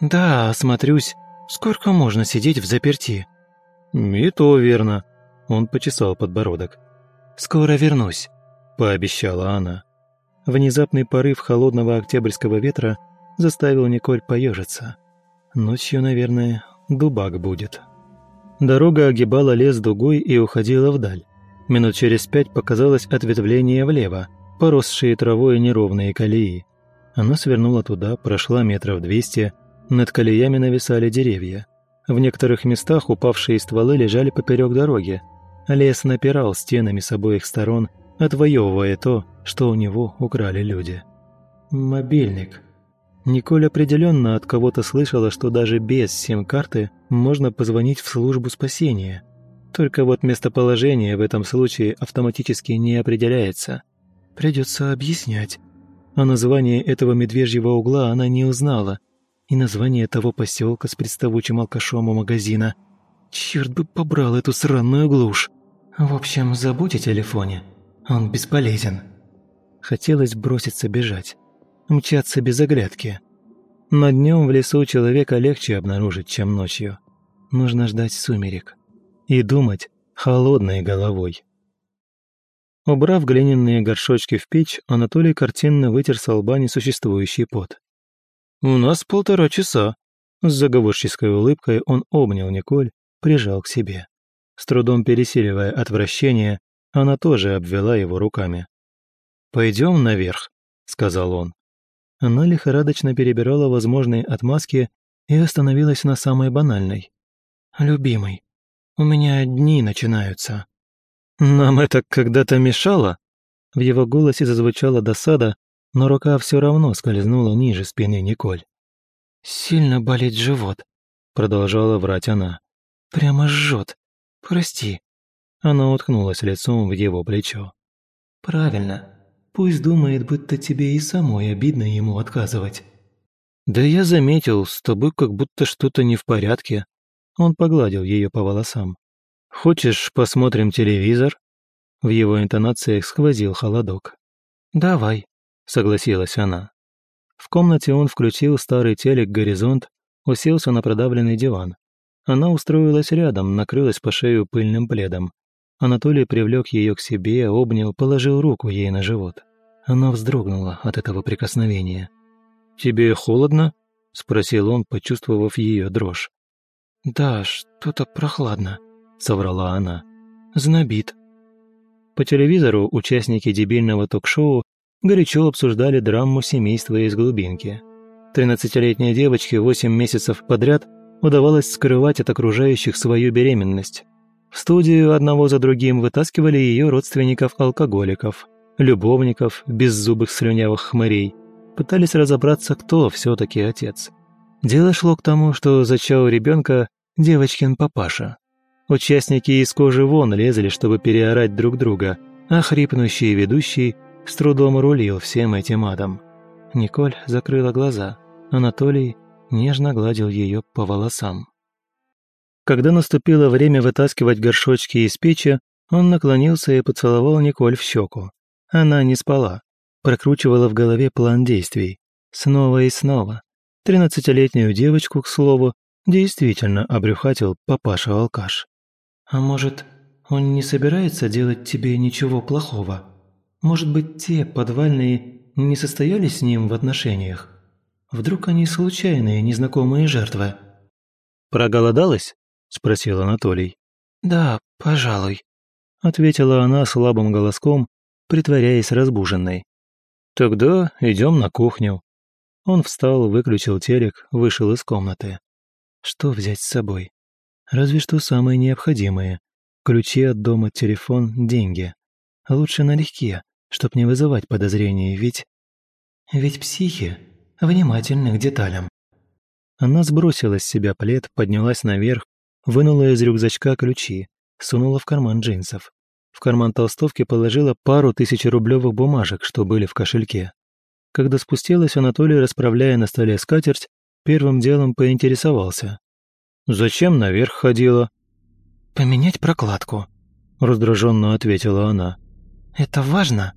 «Да, осмотрюсь. Сколько можно сидеть в заперти?» «И то верно», – он почесал подбородок. «Скоро вернусь», – пообещала она. Внезапный порыв холодного октябрьского ветра заставил Николь поежиться. Ночью, наверное, дубак будет. Дорога огибала лес дугой и уходила вдаль. Минут через пять показалось ответвление влево, поросшие травой неровные колеи. Она свернула туда, прошла метров двести, над колеями нависали деревья. В некоторых местах упавшие стволы лежали поперек дороги. Лес напирал стенами с обоих сторон, отвоевывая то, что у него украли люди. Мобильник. Николь определенно от кого-то слышала, что даже без сим-карты можно позвонить в службу спасения. Только вот местоположение в этом случае автоматически не определяется. Придется объяснять. А название этого медвежьего угла она не узнала – и название того поселка с приставучим алкашом у магазина. Черт бы побрал эту сраную глушь. В общем, забудь о телефоне. Он бесполезен. Хотелось броситься бежать. Мчаться без оглядки. Но днем в лесу человека легче обнаружить, чем ночью. Нужно ждать сумерек. И думать холодной головой. Убрав глиняные горшочки в печь, Анатолий картинно вытер с лба несуществующий пот. «У нас полтора часа». С заговорческой улыбкой он обнял Николь, прижал к себе. С трудом пересиливая отвращение, она тоже обвела его руками. «Пойдем наверх», — сказал он. Она лихорадочно перебирала возможные отмазки и остановилась на самой банальной. «Любимый, У меня дни начинаются». «Нам это когда-то мешало?» В его голосе зазвучала досада, но рука все равно скользнула ниже спины Николь. «Сильно болит живот», — продолжала врать она. «Прямо жжет. Прости». Она уткнулась лицом в его плечо. «Правильно. Пусть думает, будто тебе и самой обидно ему отказывать». «Да я заметил, с тобой как будто что-то не в порядке». Он погладил ее по волосам. «Хочешь, посмотрим телевизор?» В его интонациях сквозил холодок. «Давай», — согласилась она. В комнате он включил старый телек «Горизонт», уселся на продавленный диван. Она устроилась рядом, накрылась по шею пыльным пледом. Анатолий привлек ее к себе, обнял, положил руку ей на живот. Она вздрогнула от этого прикосновения. «Тебе холодно?» – спросил он, почувствовав ее дрожь. «Да, что-то прохладно», – соврала она. «Знобит». По телевизору участники дебильного ток-шоу горячо обсуждали драму семейства из глубинки. Тринадцатилетней девочке восемь месяцев подряд удавалось скрывать от окружающих свою беременность. В студию одного за другим вытаскивали ее родственников-алкоголиков, любовников, беззубых слюнявых хмырей. Пытались разобраться, кто все таки отец. Дело шло к тому, что зачал ребенка девочкин папаша. Участники из кожи вон лезли, чтобы переорать друг друга, а хрипнущий ведущий с трудом рулил всем этим адом. Николь закрыла глаза. Анатолий нежно гладил ее по волосам. Когда наступило время вытаскивать горшочки из печи, он наклонился и поцеловал Николь в щеку. Она не спала, прокручивала в голове план действий. Снова и снова. Тринадцатилетнюю девочку, к слову, действительно обрюхатил папаша-алкаш. «А может, он не собирается делать тебе ничего плохого? Может быть, те подвальные не состоялись с ним в отношениях? Вдруг они случайные незнакомые жертвы?» «Проголодалась?» – спросил Анатолий. «Да, пожалуй», – ответила она слабым голоском, притворяясь разбуженной. «Тогда идем на кухню». Он встал, выключил телек, вышел из комнаты. Что взять с собой? Разве что самое необходимое. Ключи от дома, телефон, деньги. Лучше налегке, чтоб не вызывать подозрений, ведь... Ведь психи внимательны к деталям. Она сбросила с себя плед, поднялась наверх, вынула из рюкзачка ключи, сунула в карман джинсов. В карман толстовки положила пару тысячерублевых бумажек, что были в кошельке. Когда спустилась, Анатолий, расправляя на столе скатерть, первым делом поинтересовался. «Зачем наверх ходила?» «Поменять прокладку», — раздраженно ответила она. «Это важно?»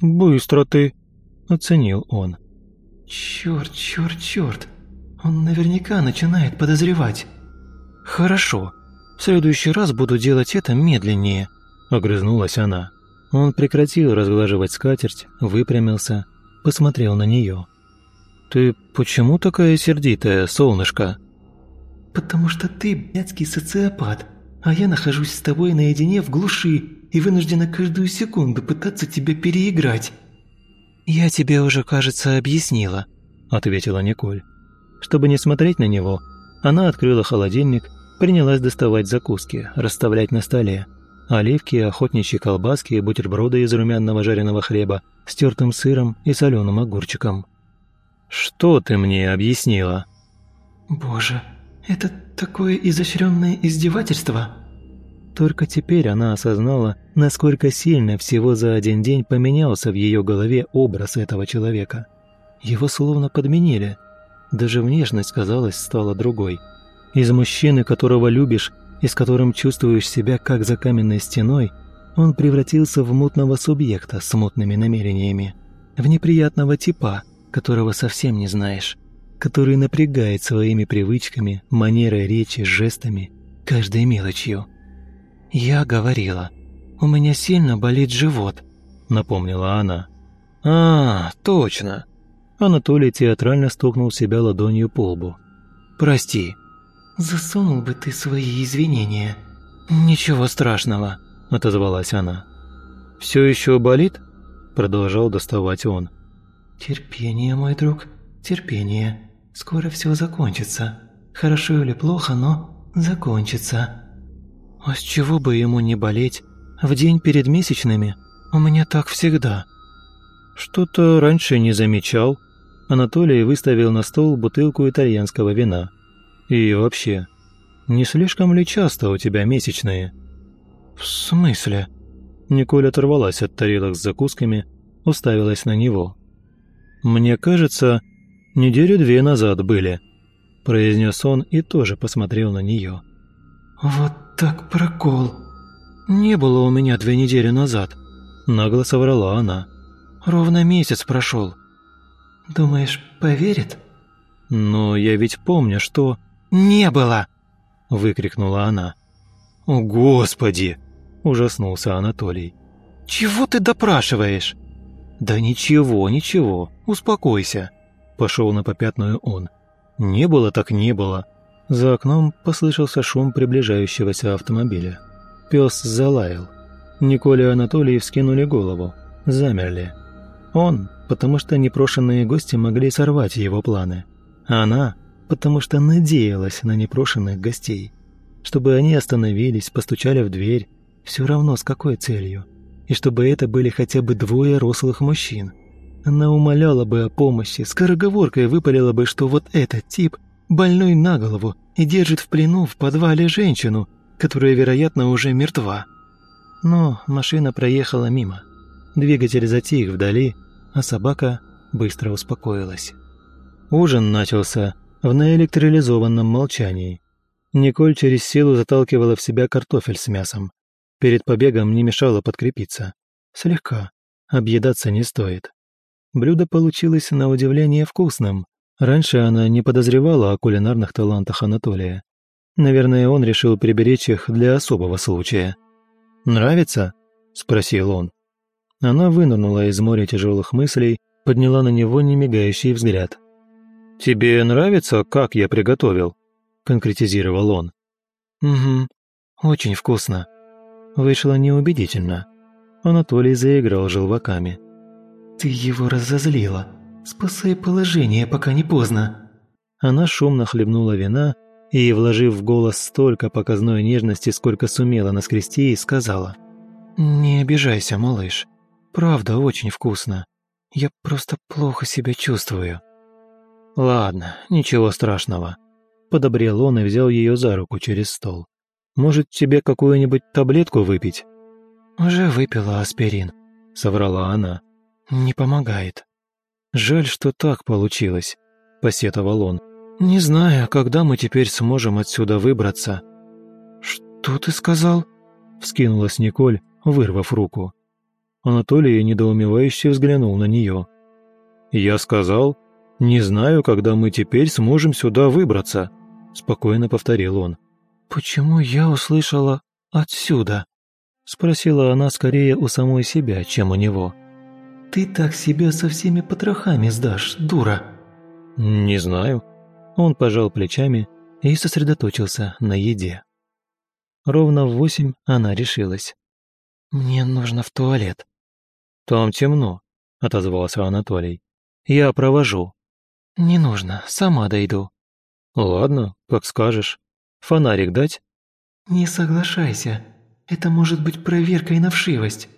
«Быстро ты», — оценил он. «Чёрт, чёрт, чёрт, он наверняка начинает подозревать». «Хорошо. В следующий раз буду делать это медленнее», — огрызнулась она. Он прекратил разглаживать скатерть, выпрямился, посмотрел на нее. «Ты почему такая сердитая, солнышко?» «Потому что ты блядский социопат, а я нахожусь с тобой наедине в глуши и вынуждена каждую секунду пытаться тебя переиграть». «Я тебе уже, кажется, объяснила», — ответила Николь. Чтобы не смотреть на него, она открыла холодильник, принялась доставать закуски, расставлять на столе. Оливки, охотничьи колбаски и бутерброды из румяного жареного хлеба с тертым сыром и соленым огурчиком. «Что ты мне объяснила?» «Боже, это такое изощренное издевательство!» Только теперь она осознала, насколько сильно всего за один день поменялся в ее голове образ этого человека. Его словно подменили. Даже внешность, казалось, стала другой – из мужчины, которого любишь и с которым чувствуешь себя как за каменной стеной, он превратился в мутного субъекта с мутными намерениями, в неприятного типа, которого совсем не знаешь, который напрягает своими привычками, манерой речи, жестами, каждой мелочью. «Я говорила, у меня сильно болит живот», — напомнила она. «А, точно!» Анатолий театрально стукнул себя ладонью по лбу. «Прости, «Засунул бы ты свои извинения». «Ничего страшного», — отозвалась она. «Все еще болит?» — продолжал доставать он. «Терпение, мой друг, терпение. Скоро все закончится. Хорошо или плохо, но закончится». А с чего бы ему не болеть? В день перед месячными у меня так всегда». «Что-то раньше не замечал». Анатолий выставил на стол бутылку итальянского вина. «И вообще, не слишком ли часто у тебя месячные?» «В смысле?» Николь оторвалась от тарелок с закусками, уставилась на него. «Мне кажется, неделю две назад были», – произнес он и тоже посмотрел на нее. «Вот так прокол. Не было у меня две недели назад», – нагло соврала она. «Ровно месяц прошел. Думаешь, поверит?» «Но я ведь помню, что...» «Не было!» – выкрикнула она. «О, Господи!» – ужаснулся Анатолий. «Чего ты допрашиваешь?» «Да ничего, ничего, успокойся», – пошел на попятную он. «Не было так не было». За окном послышался шум приближающегося автомобиля. Пес залаял. Николя и Анатолий вскинули голову, замерли. Он, потому что непрошенные гости могли сорвать его планы. Она, потому что надеялась на непрошенных гостей. Чтобы они остановились, постучали в дверь, все равно с какой целью – и чтобы это были хотя бы двое рослых мужчин. Она умоляла бы о помощи, скороговоркой выпалила бы, что вот этот тип больной на голову и держит в плену в подвале женщину, которая, вероятно, уже мертва. Но машина проехала мимо. Двигатель затих вдали, а собака быстро успокоилась. Ужин начался в наэлектролизованном молчании. Николь через силу заталкивала в себя картофель с мясом. Перед побегом не мешало подкрепиться. Слегка. Объедаться не стоит. Блюдо получилось на удивление вкусным. Раньше она не подозревала о кулинарных талантах Анатолия. Наверное, он решил приберечь их для особого случая. «Нравится?» – спросил он. Она вынырнула из моря тяжелых мыслей, подняла на него немигающий взгляд. «Тебе нравится, как я приготовил?» – конкретизировал он. «Угу, очень вкусно», Вышло неубедительно. Анатолий заиграл желваками. «Ты его разозлила. Спасай положение, пока не поздно». Она шумно хлебнула вина и, вложив в голос столько показной нежности, сколько сумела наскрести, сказала. «Не обижайся, малыш. Правда, очень вкусно. Я просто плохо себя чувствую». «Ладно, ничего страшного». Подобрел он и взял ее за руку через стол. Может, тебе какую-нибудь таблетку выпить?» «Уже выпила аспирин», — соврала она. «Не помогает». «Жаль, что так получилось», — посетовал он. «Не знаю, когда мы теперь сможем отсюда выбраться». «Что ты сказал?» — вскинулась Николь, вырвав руку. Анатолий недоумевающе взглянул на нее. «Я сказал, не знаю, когда мы теперь сможем сюда выбраться», — спокойно повторил он. «Почему я услышала отсюда?» – спросила она скорее у самой себя, чем у него. «Ты так себя со всеми потрохами сдашь, дура!» «Не знаю». Он пожал плечами и сосредоточился на еде. Ровно в восемь она решилась. «Мне нужно в туалет». «Там темно», – отозвался Анатолий. «Я провожу». «Не нужно, сама дойду». «Ладно, как скажешь». Фонарик дать?» «Не соглашайся. Это может быть проверкой на вшивость».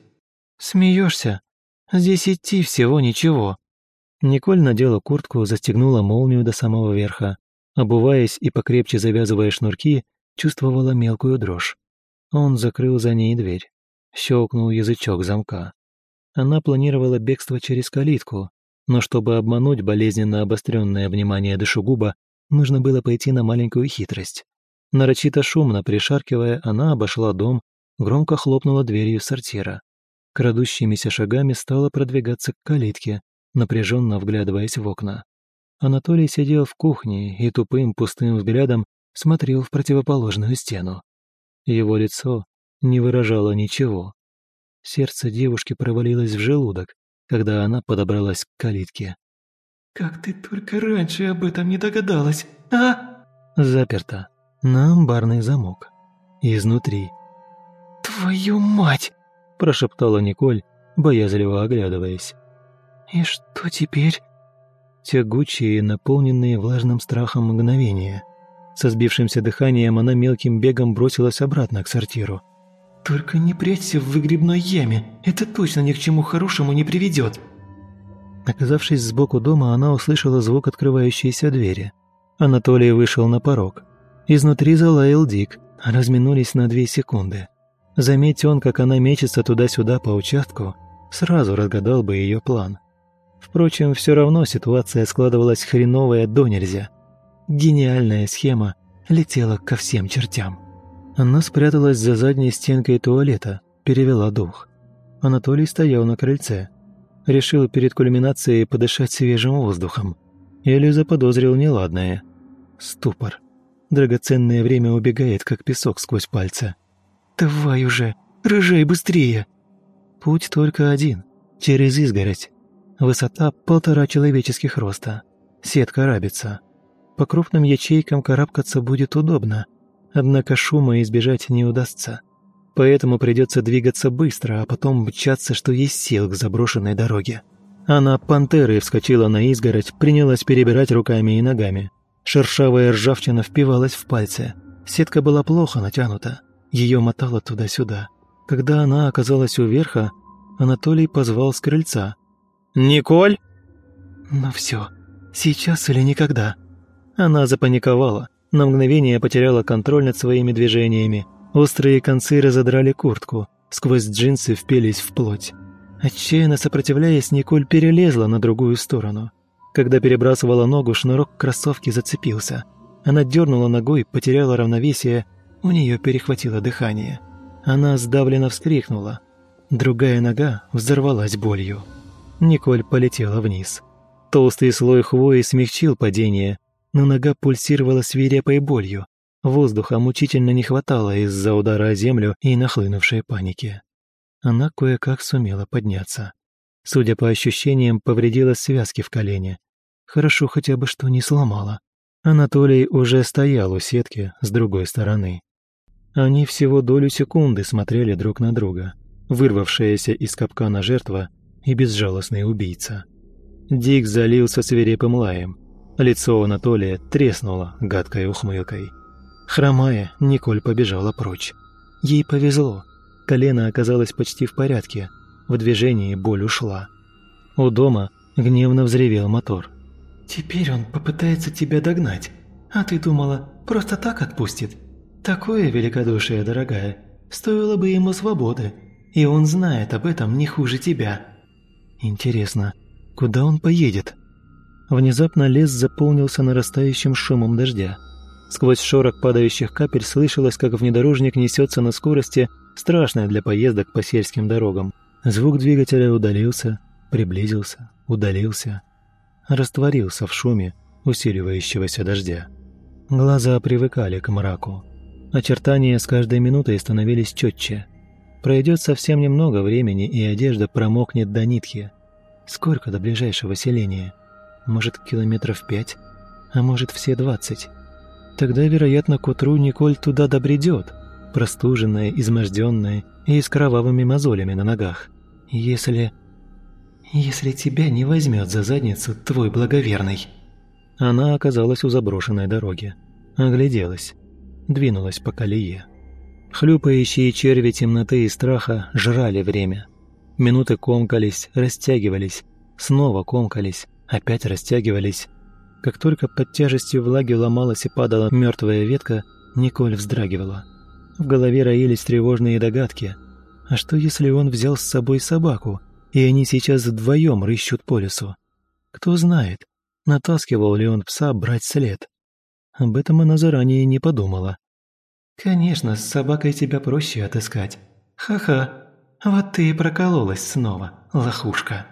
«Смеешься? Здесь идти всего ничего». Николь надела куртку, застегнула молнию до самого верха. Обуваясь и покрепче завязывая шнурки, чувствовала мелкую дрожь. Он закрыл за ней дверь. Щелкнул язычок замка. Она планировала бегство через калитку, но чтобы обмануть болезненно обостренное внимание душегуба, нужно было пойти на маленькую хитрость. Нарочито шумно пришаркивая, она обошла дом, громко хлопнула дверью сортира. Крадущимися шагами стала продвигаться к калитке, напряженно вглядываясь в окна. Анатолий сидел в кухне и тупым пустым взглядом смотрел в противоположную стену. Его лицо не выражало ничего. Сердце девушки провалилось в желудок, когда она подобралась к калитке. «Как ты только раньше об этом не догадалась, а?» Заперто на амбарный замок. Изнутри. «Твою мать!» – прошептала Николь, боязливо оглядываясь. «И что теперь?» Тягучие, наполненные влажным страхом мгновения. Со сбившимся дыханием она мелким бегом бросилась обратно к сортиру. «Только не прячься в выгребной яме, это точно ни к чему хорошему не приведет!» Оказавшись сбоку дома, она услышала звук открывающейся двери. Анатолий вышел на порог. Изнутри залаял Дик, разминулись на две секунды. Заметь он, как она мечется туда-сюда по участку, сразу разгадал бы ее план. Впрочем, все равно ситуация складывалась хреновая до нельзя. Гениальная схема летела ко всем чертям. Она спряталась за задней стенкой туалета, перевела дух. Анатолий стоял на крыльце. Решил перед кульминацией подышать свежим воздухом. Или заподозрил неладное. Ступор. Драгоценное время убегает, как песок сквозь пальцы. «Давай уже! Рыжей быстрее!» Путь только один. Через изгородь. Высота полтора человеческих роста. Сетка рабится. По крупным ячейкам карабкаться будет удобно, однако шума избежать не удастся. Поэтому придется двигаться быстро, а потом мчаться, что есть сил к заброшенной дороге. Она пантерой вскочила на изгородь, принялась перебирать руками и ногами. Шершавая ржавчина впивалась в пальцы. Сетка была плохо натянута. Ее мотало туда-сюда. Когда она оказалась у верха, Анатолий позвал с крыльца. «Николь?» «Ну все, сейчас или никогда». Она запаниковала, на мгновение потеряла контроль над своими движениями. Острые концы разодрали куртку, сквозь джинсы впились в плоть. Отчаянно сопротивляясь, Николь перелезла на другую сторону. Когда перебрасывала ногу, шнурок кроссовки зацепился. Она дернула ногой, потеряла равновесие, у нее перехватило дыхание. Она сдавленно вскрикнула. Другая нога взорвалась болью. Николь полетела вниз. Толстый слой хвои смягчил падение, но нога пульсировала свирепой болью. Воздуха мучительно не хватало из-за удара о землю и нахлынувшей паники. Она кое-как сумела подняться. Судя по ощущениям, повредила связки в колене. Хорошо хотя бы что не сломала. Анатолий уже стоял у сетки с другой стороны. Они всего долю секунды смотрели друг на друга. Вырвавшаяся из капкана жертва и безжалостный убийца. Дик залился свирепым лаем. Лицо Анатолия треснуло гадкой ухмылкой. Хромая, Николь побежала прочь. Ей повезло. Колено оказалось почти в порядке. В движении боль ушла. У дома гневно взревел мотор. «Теперь он попытается тебя догнать. А ты думала, просто так отпустит? Такое великодушие, дорогая. Стоило бы ему свободы. И он знает об этом не хуже тебя». Интересно, куда он поедет? Внезапно лес заполнился нарастающим шумом дождя. Сквозь шорох падающих капель слышалось, как внедорожник несется на скорости, страшной для поездок по сельским дорогам. Звук двигателя удалился, приблизился, удалился. Растворился в шуме усиливающегося дождя. Глаза привыкали к мраку. Очертания с каждой минутой становились четче. Пройдет совсем немного времени, и одежда промокнет до нитки. Сколько до ближайшего селения? Может, километров пять? А может, все двадцать? Тогда, вероятно, к утру Николь туда добредет, простуженная, изможденная и с кровавыми мозолями на ногах. Если... Если тебя не возьмет за задницу твой благоверный. Она оказалась у заброшенной дороги. Огляделась. Двинулась по колее. Хлюпающие черви темноты и страха жрали время. Минуты комкались, растягивались, снова комкались, опять растягивались. Как только под тяжестью влаги ломалась и падала мертвая ветка, Николь вздрагивала. В голове роились тревожные догадки. А что, если он взял с собой собаку, и они сейчас вдвоем рыщут по лесу? Кто знает, натаскивал ли он пса брать след. Об этом она заранее не подумала. «Конечно, с собакой тебя проще отыскать. Ха-ха, вот ты и прокололась снова, лохушка».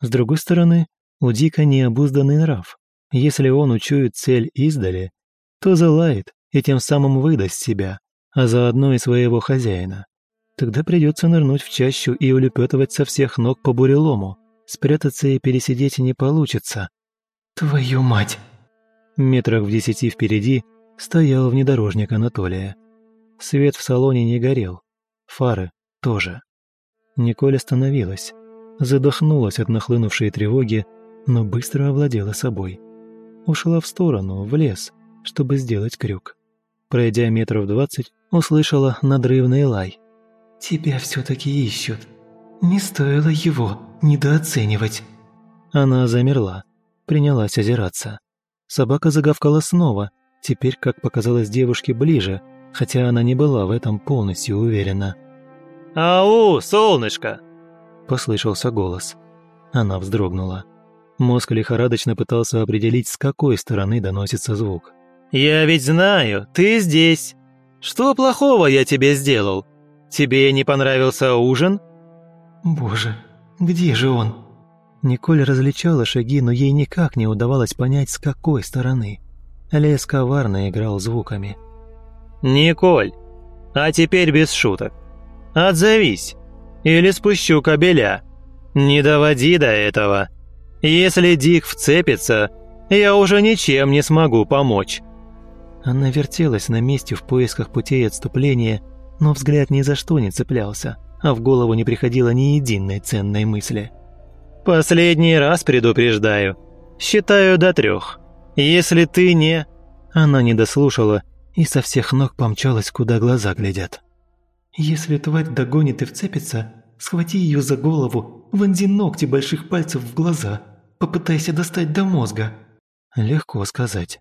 С другой стороны, у Дика необузданный нрав. Если он учует цель издали, то залает и тем самым выдаст себя, а заодно и своего хозяина. Тогда придется нырнуть в чащу и улепетывать со всех ног по бурелому. Спрятаться и пересидеть не получится. «Твою мать!» Метрах в десяти впереди стоял внедорожник Анатолия. Свет в салоне не горел, фары тоже. Николь остановилась, задохнулась от нахлынувшей тревоги, но быстро овладела собой. Ушла в сторону, в лес, чтобы сделать крюк. Пройдя метров двадцать, услышала надрывный лай. «Тебя все-таки ищут. Не стоило его недооценивать». Она замерла, принялась озираться. Собака загавкала снова, теперь, как показалось девушке, ближе, хотя она не была в этом полностью уверена. «Ау, солнышко!» – послышался голос. Она вздрогнула. Мозг лихорадочно пытался определить, с какой стороны доносится звук. «Я ведь знаю, ты здесь. Что плохого я тебе сделал? Тебе не понравился ужин?» «Боже, где же он?» Николь различала шаги, но ей никак не удавалось понять, с какой стороны. Лес коварно играл звуками. «Николь, а теперь без шуток. Отзовись, или спущу кабеля. Не доводи до этого. Если Дик вцепится, я уже ничем не смогу помочь». Она вертелась на месте в поисках путей отступления, но взгляд ни за что не цеплялся, а в голову не приходило ни единой ценной мысли. «Последний раз предупреждаю. Считаю до трех. Если ты не...» Она не дослушала и со всех ног помчалась, куда глаза глядят. «Если тварь догонит и вцепится, схвати ее за голову, вонзи ногти больших пальцев в глаза, попытайся достать до мозга». Легко сказать.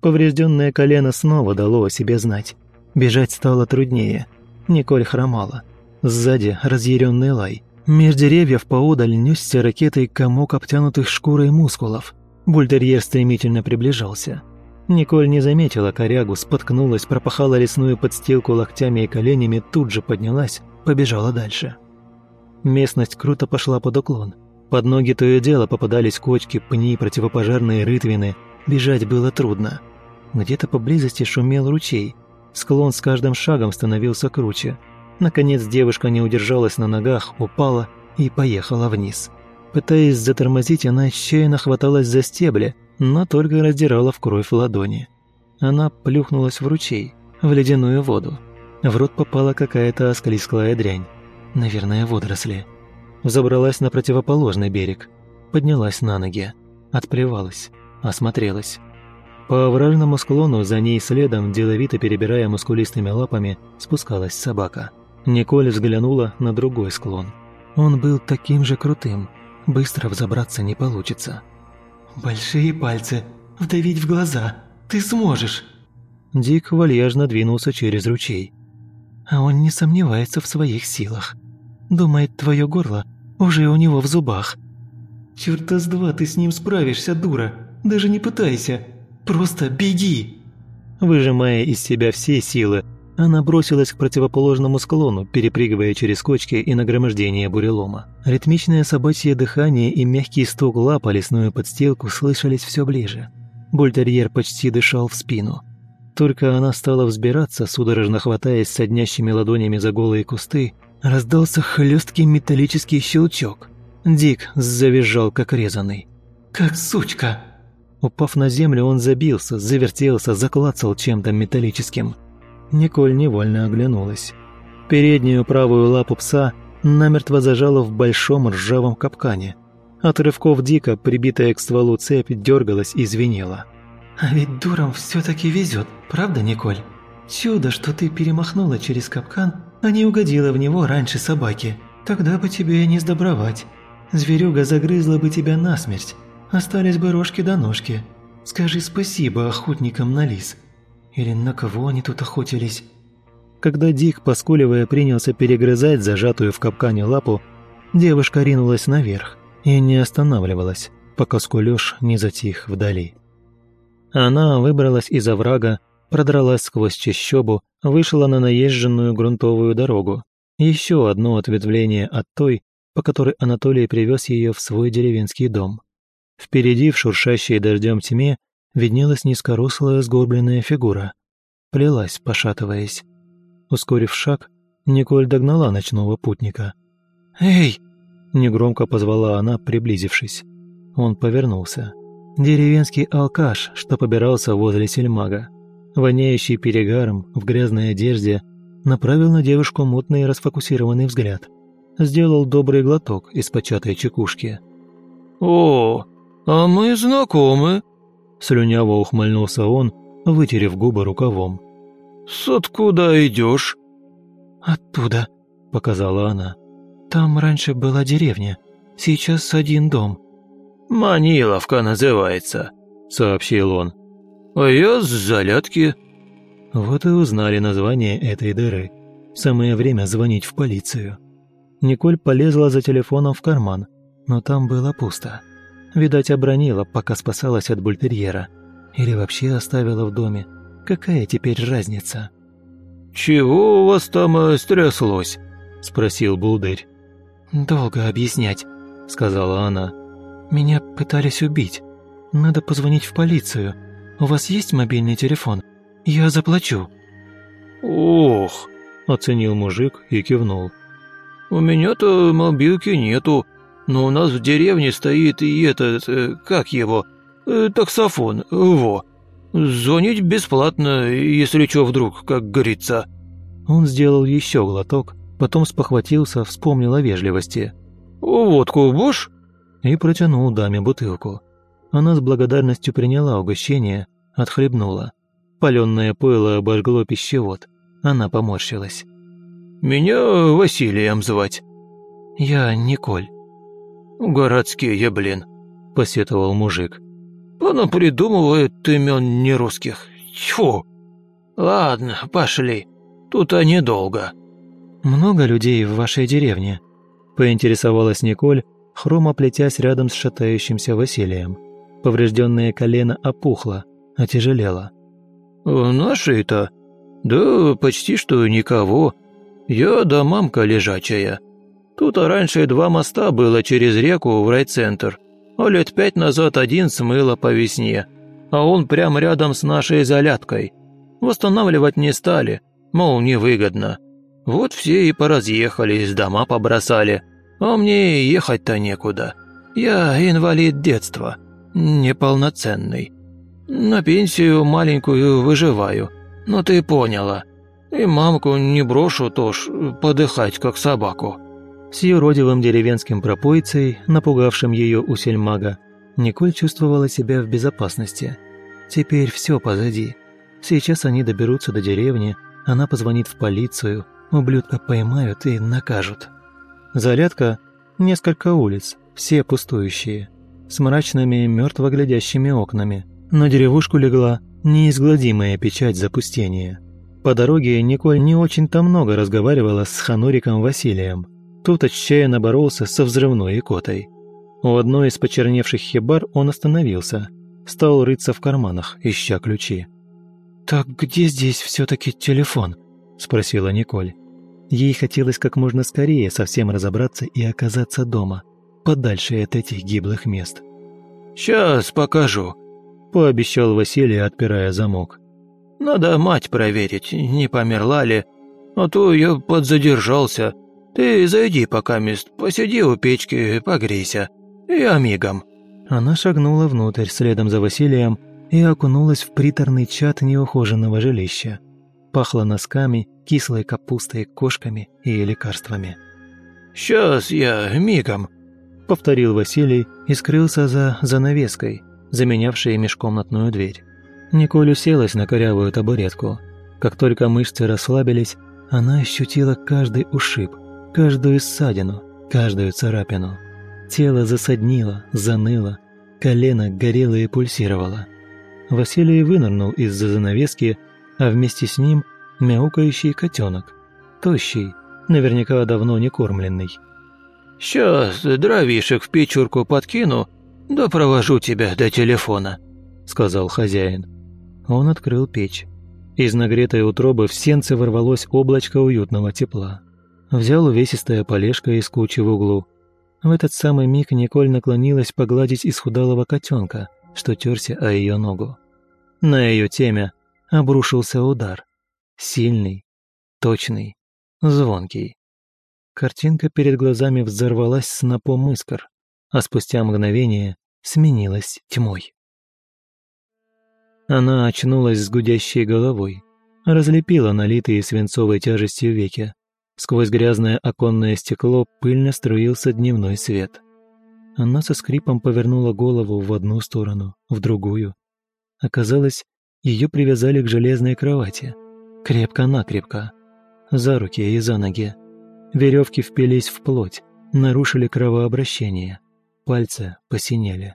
Поврежденное колено снова дало о себе знать. Бежать стало труднее. Николь хромала. Сзади разъяренный лай. Меж деревьев поодаль несся ракетой комок обтянутых шкурой мускулов. Бультерьер стремительно приближался. Николь не заметила корягу, споткнулась, пропахала лесную подстилку локтями и коленями, тут же поднялась, побежала дальше. Местность круто пошла под уклон. Под ноги то и дело попадались кочки, пни, противопожарные рытвины. Бежать было трудно. Где-то поблизости шумел ручей. Склон с каждым шагом становился круче. Наконец девушка не удержалась на ногах, упала и поехала вниз. Пытаясь затормозить, она отчаянно хваталась за стебли, но только раздирала в кровь ладони. Она плюхнулась в ручей, в ледяную воду. В рот попала какая-то осклизклая дрянь. Наверное, водоросли. Взобралась на противоположный берег. Поднялась на ноги. Отплевалась. Осмотрелась. По овражному склону за ней следом, деловито перебирая мускулистыми лапами, спускалась собака. Николь взглянула на другой склон. Он был таким же крутым, Быстро взобраться не получится. «Большие пальцы, вдавить в глаза, ты сможешь!» Дик вальяжно двинулся через ручей. А он не сомневается в своих силах. Думает, твое горло уже у него в зубах. «Чёрта с два ты с ним справишься, дура! Даже не пытайся! Просто беги!» Выжимая из себя все силы, она бросилась к противоположному склону, перепрыгивая через кочки и нагромождение бурелома. Ритмичное собачье дыхание и мягкий стук лап о лесную подстилку слышались все ближе. Бультерьер почти дышал в спину. Только она стала взбираться, судорожно хватаясь соднящими ладонями за голые кусты, раздался хлесткий металлический щелчок. Дик завизжал, как резанный. «Как сучка!» Упав на землю, он забился, завертелся, заклацал чем-то металлическим – Николь невольно оглянулась. Переднюю правую лапу пса намертво зажала в большом ржавом капкане. От рывков дико, прибитая к стволу цепь, дергалась и звенела. «А ведь дурам все таки везет, правда, Николь? Чудо, что ты перемахнула через капкан, а не угодила в него раньше собаки. Тогда бы тебе не сдобровать. Зверюга загрызла бы тебя насмерть. Остались бы рожки до ножки. Скажи спасибо охотникам на лис. Или на кого они тут охотились? Когда Дик, поскуливая, принялся перегрызать зажатую в капкане лапу, девушка ринулась наверх и не останавливалась, пока скулёж не затих вдали. Она выбралась из оврага, продралась сквозь чащобу, вышла на наезженную грунтовую дорогу. Еще одно ответвление от той, по которой Анатолий привез ее в свой деревенский дом. Впереди, в шуршащей дождем тьме, виднелась низкорослая сгорбленная фигура. Плелась, пошатываясь. Ускорив шаг, Николь догнала ночного путника. «Эй!» – негромко позвала она, приблизившись. Он повернулся. Деревенский алкаш, что побирался возле сельмага, воняющий перегаром в грязной одежде, направил на девушку мутный расфокусированный взгляд. Сделал добрый глоток из початой чекушки. «О, а мы знакомы», Слюняво ухмыльнулся он вытерев губы рукавом. «С откуда идешь?» «Оттуда», — показала она. «Там раньше была деревня, сейчас один дом». «Маниловка называется», — сообщил он. «А я с Залятки». Вот и узнали название этой дыры. Самое время звонить в полицию. Николь полезла за телефоном в карман, но там было пусто. Видать, обронила, пока спасалась от бультерьера. Или вообще оставила в доме. Какая теперь разница? «Чего у вас там э, стряслось?» – спросил Булдырь. «Долго объяснять», – сказала она. «Меня пытались убить. Надо позвонить в полицию. У вас есть мобильный телефон? Я заплачу». «Ох», – оценил мужик и кивнул. «У меня-то мобилки нету, но у нас в деревне стоит и этот, э, как его, э, таксофон, во. Звонить бесплатно, если что вдруг, как говорится». Он сделал еще глоток, потом спохватился, вспомнил о вежливости. «Водку будешь?» И протянул даме бутылку. Она с благодарностью приняла угощение, отхлебнула. Паленое пойло обожгло пищевод. Она поморщилась. «Меня Василием звать». «Я Николь». «Городские, блин», – посетовал мужик. «Она придумывает имен нерусских. Тьфу! Ладно, пошли. Тут они долго». «Много людей в вашей деревне?» – поинтересовалась Николь, хромо плетясь рядом с шатающимся Василием. Поврежденное колено опухло, отяжелело. «Наши-то? Да почти что никого. Я да мамка лежачая. Тут раньше два моста было через реку в райцентр, а лет пять назад один смыло по весне, а он прямо рядом с нашей заляткой. Восстанавливать не стали, мол, невыгодно. Вот все и поразъехались, дома побросали, а мне ехать-то некуда. Я инвалид детства, неполноценный. На пенсию маленькую выживаю, но ты поняла. И мамку не брошу тоже подыхать, как собаку». С юродивым деревенским пропойцей, напугавшим ее у сельмага, Николь чувствовала себя в безопасности. Теперь все позади. Сейчас они доберутся до деревни, она позвонит в полицию, ублюдка поймают и накажут. Зарядка – несколько улиц, все пустующие, с мрачными, мертво глядящими окнами. На деревушку легла неизгладимая печать запустения. По дороге Николь не очень-то много разговаривала с Хануриком Василием – тот отчаянно боролся со взрывной икотой. У одной из почерневших хибар он остановился, стал рыться в карманах, ища ключи. «Так где здесь все-таки телефон?» – спросила Николь. Ей хотелось как можно скорее совсем разобраться и оказаться дома, подальше от этих гиблых мест. «Сейчас покажу», – пообещал Василий, отпирая замок. «Надо мать проверить, не померла ли, а то я подзадержался, ты зайди пока, мест, посиди у печки, погрейся. Я мигом». Она шагнула внутрь следом за Василием и окунулась в приторный чат неухоженного жилища. Пахло носками, кислой капустой, кошками и лекарствами. «Сейчас я мигом», — повторил Василий и скрылся за занавеской, заменявшей межкомнатную дверь. Николь уселась на корявую табуретку. Как только мышцы расслабились, она ощутила каждый ушиб — каждую ссадину, каждую царапину. Тело засаднило, заныло, колено горело и пульсировало. Василий вынырнул из-за занавески, а вместе с ним мяукающий котенок, тощий, наверняка давно не кормленный. «Сейчас дровишек в печурку подкину, да провожу тебя до телефона», — сказал хозяин. Он открыл печь. Из нагретой утробы в сенце ворвалось облачко уютного тепла. Взял увесистая полежка из кучи в углу. В этот самый миг Николь наклонилась погладить исхудалого котенка, что терся о ее ногу. На ее теме обрушился удар. Сильный, точный, звонкий. Картинка перед глазами взорвалась снопом искр, а спустя мгновение сменилась тьмой. Она очнулась с гудящей головой, разлепила налитые свинцовой тяжестью веки, Сквозь грязное оконное стекло пыльно струился дневной свет. Она со скрипом повернула голову в одну сторону, в другую. Оказалось, ее привязали к железной кровати. Крепко-накрепко. За руки и за ноги. Веревки впились в плоть, нарушили кровообращение. Пальцы посинели.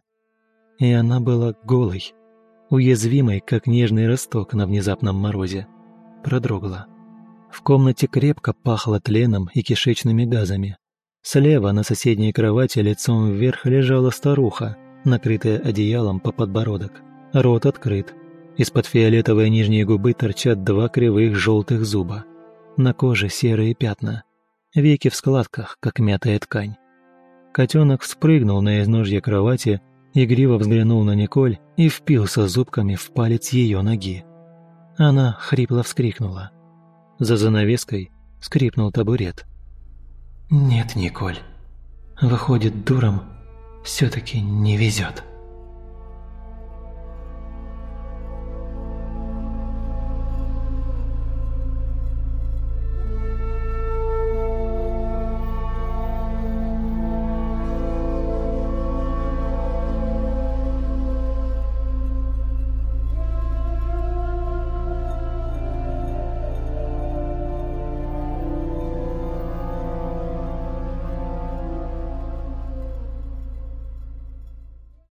И она была голой, уязвимой, как нежный росток на внезапном морозе. Продрогла. В комнате крепко пахло тленом и кишечными газами. Слева на соседней кровати лицом вверх лежала старуха, накрытая одеялом по подбородок. Рот открыт. Из-под фиолетовой нижней губы торчат два кривых желтых зуба. На коже серые пятна. Веки в складках, как мятая ткань. Котенок вспрыгнул на изножье кровати, игриво взглянул на Николь и впился зубками в палец ее ноги. Она хрипло вскрикнула. За занавеской скрипнул табурет. «Нет, Николь. Выходит, дурам все-таки не везет».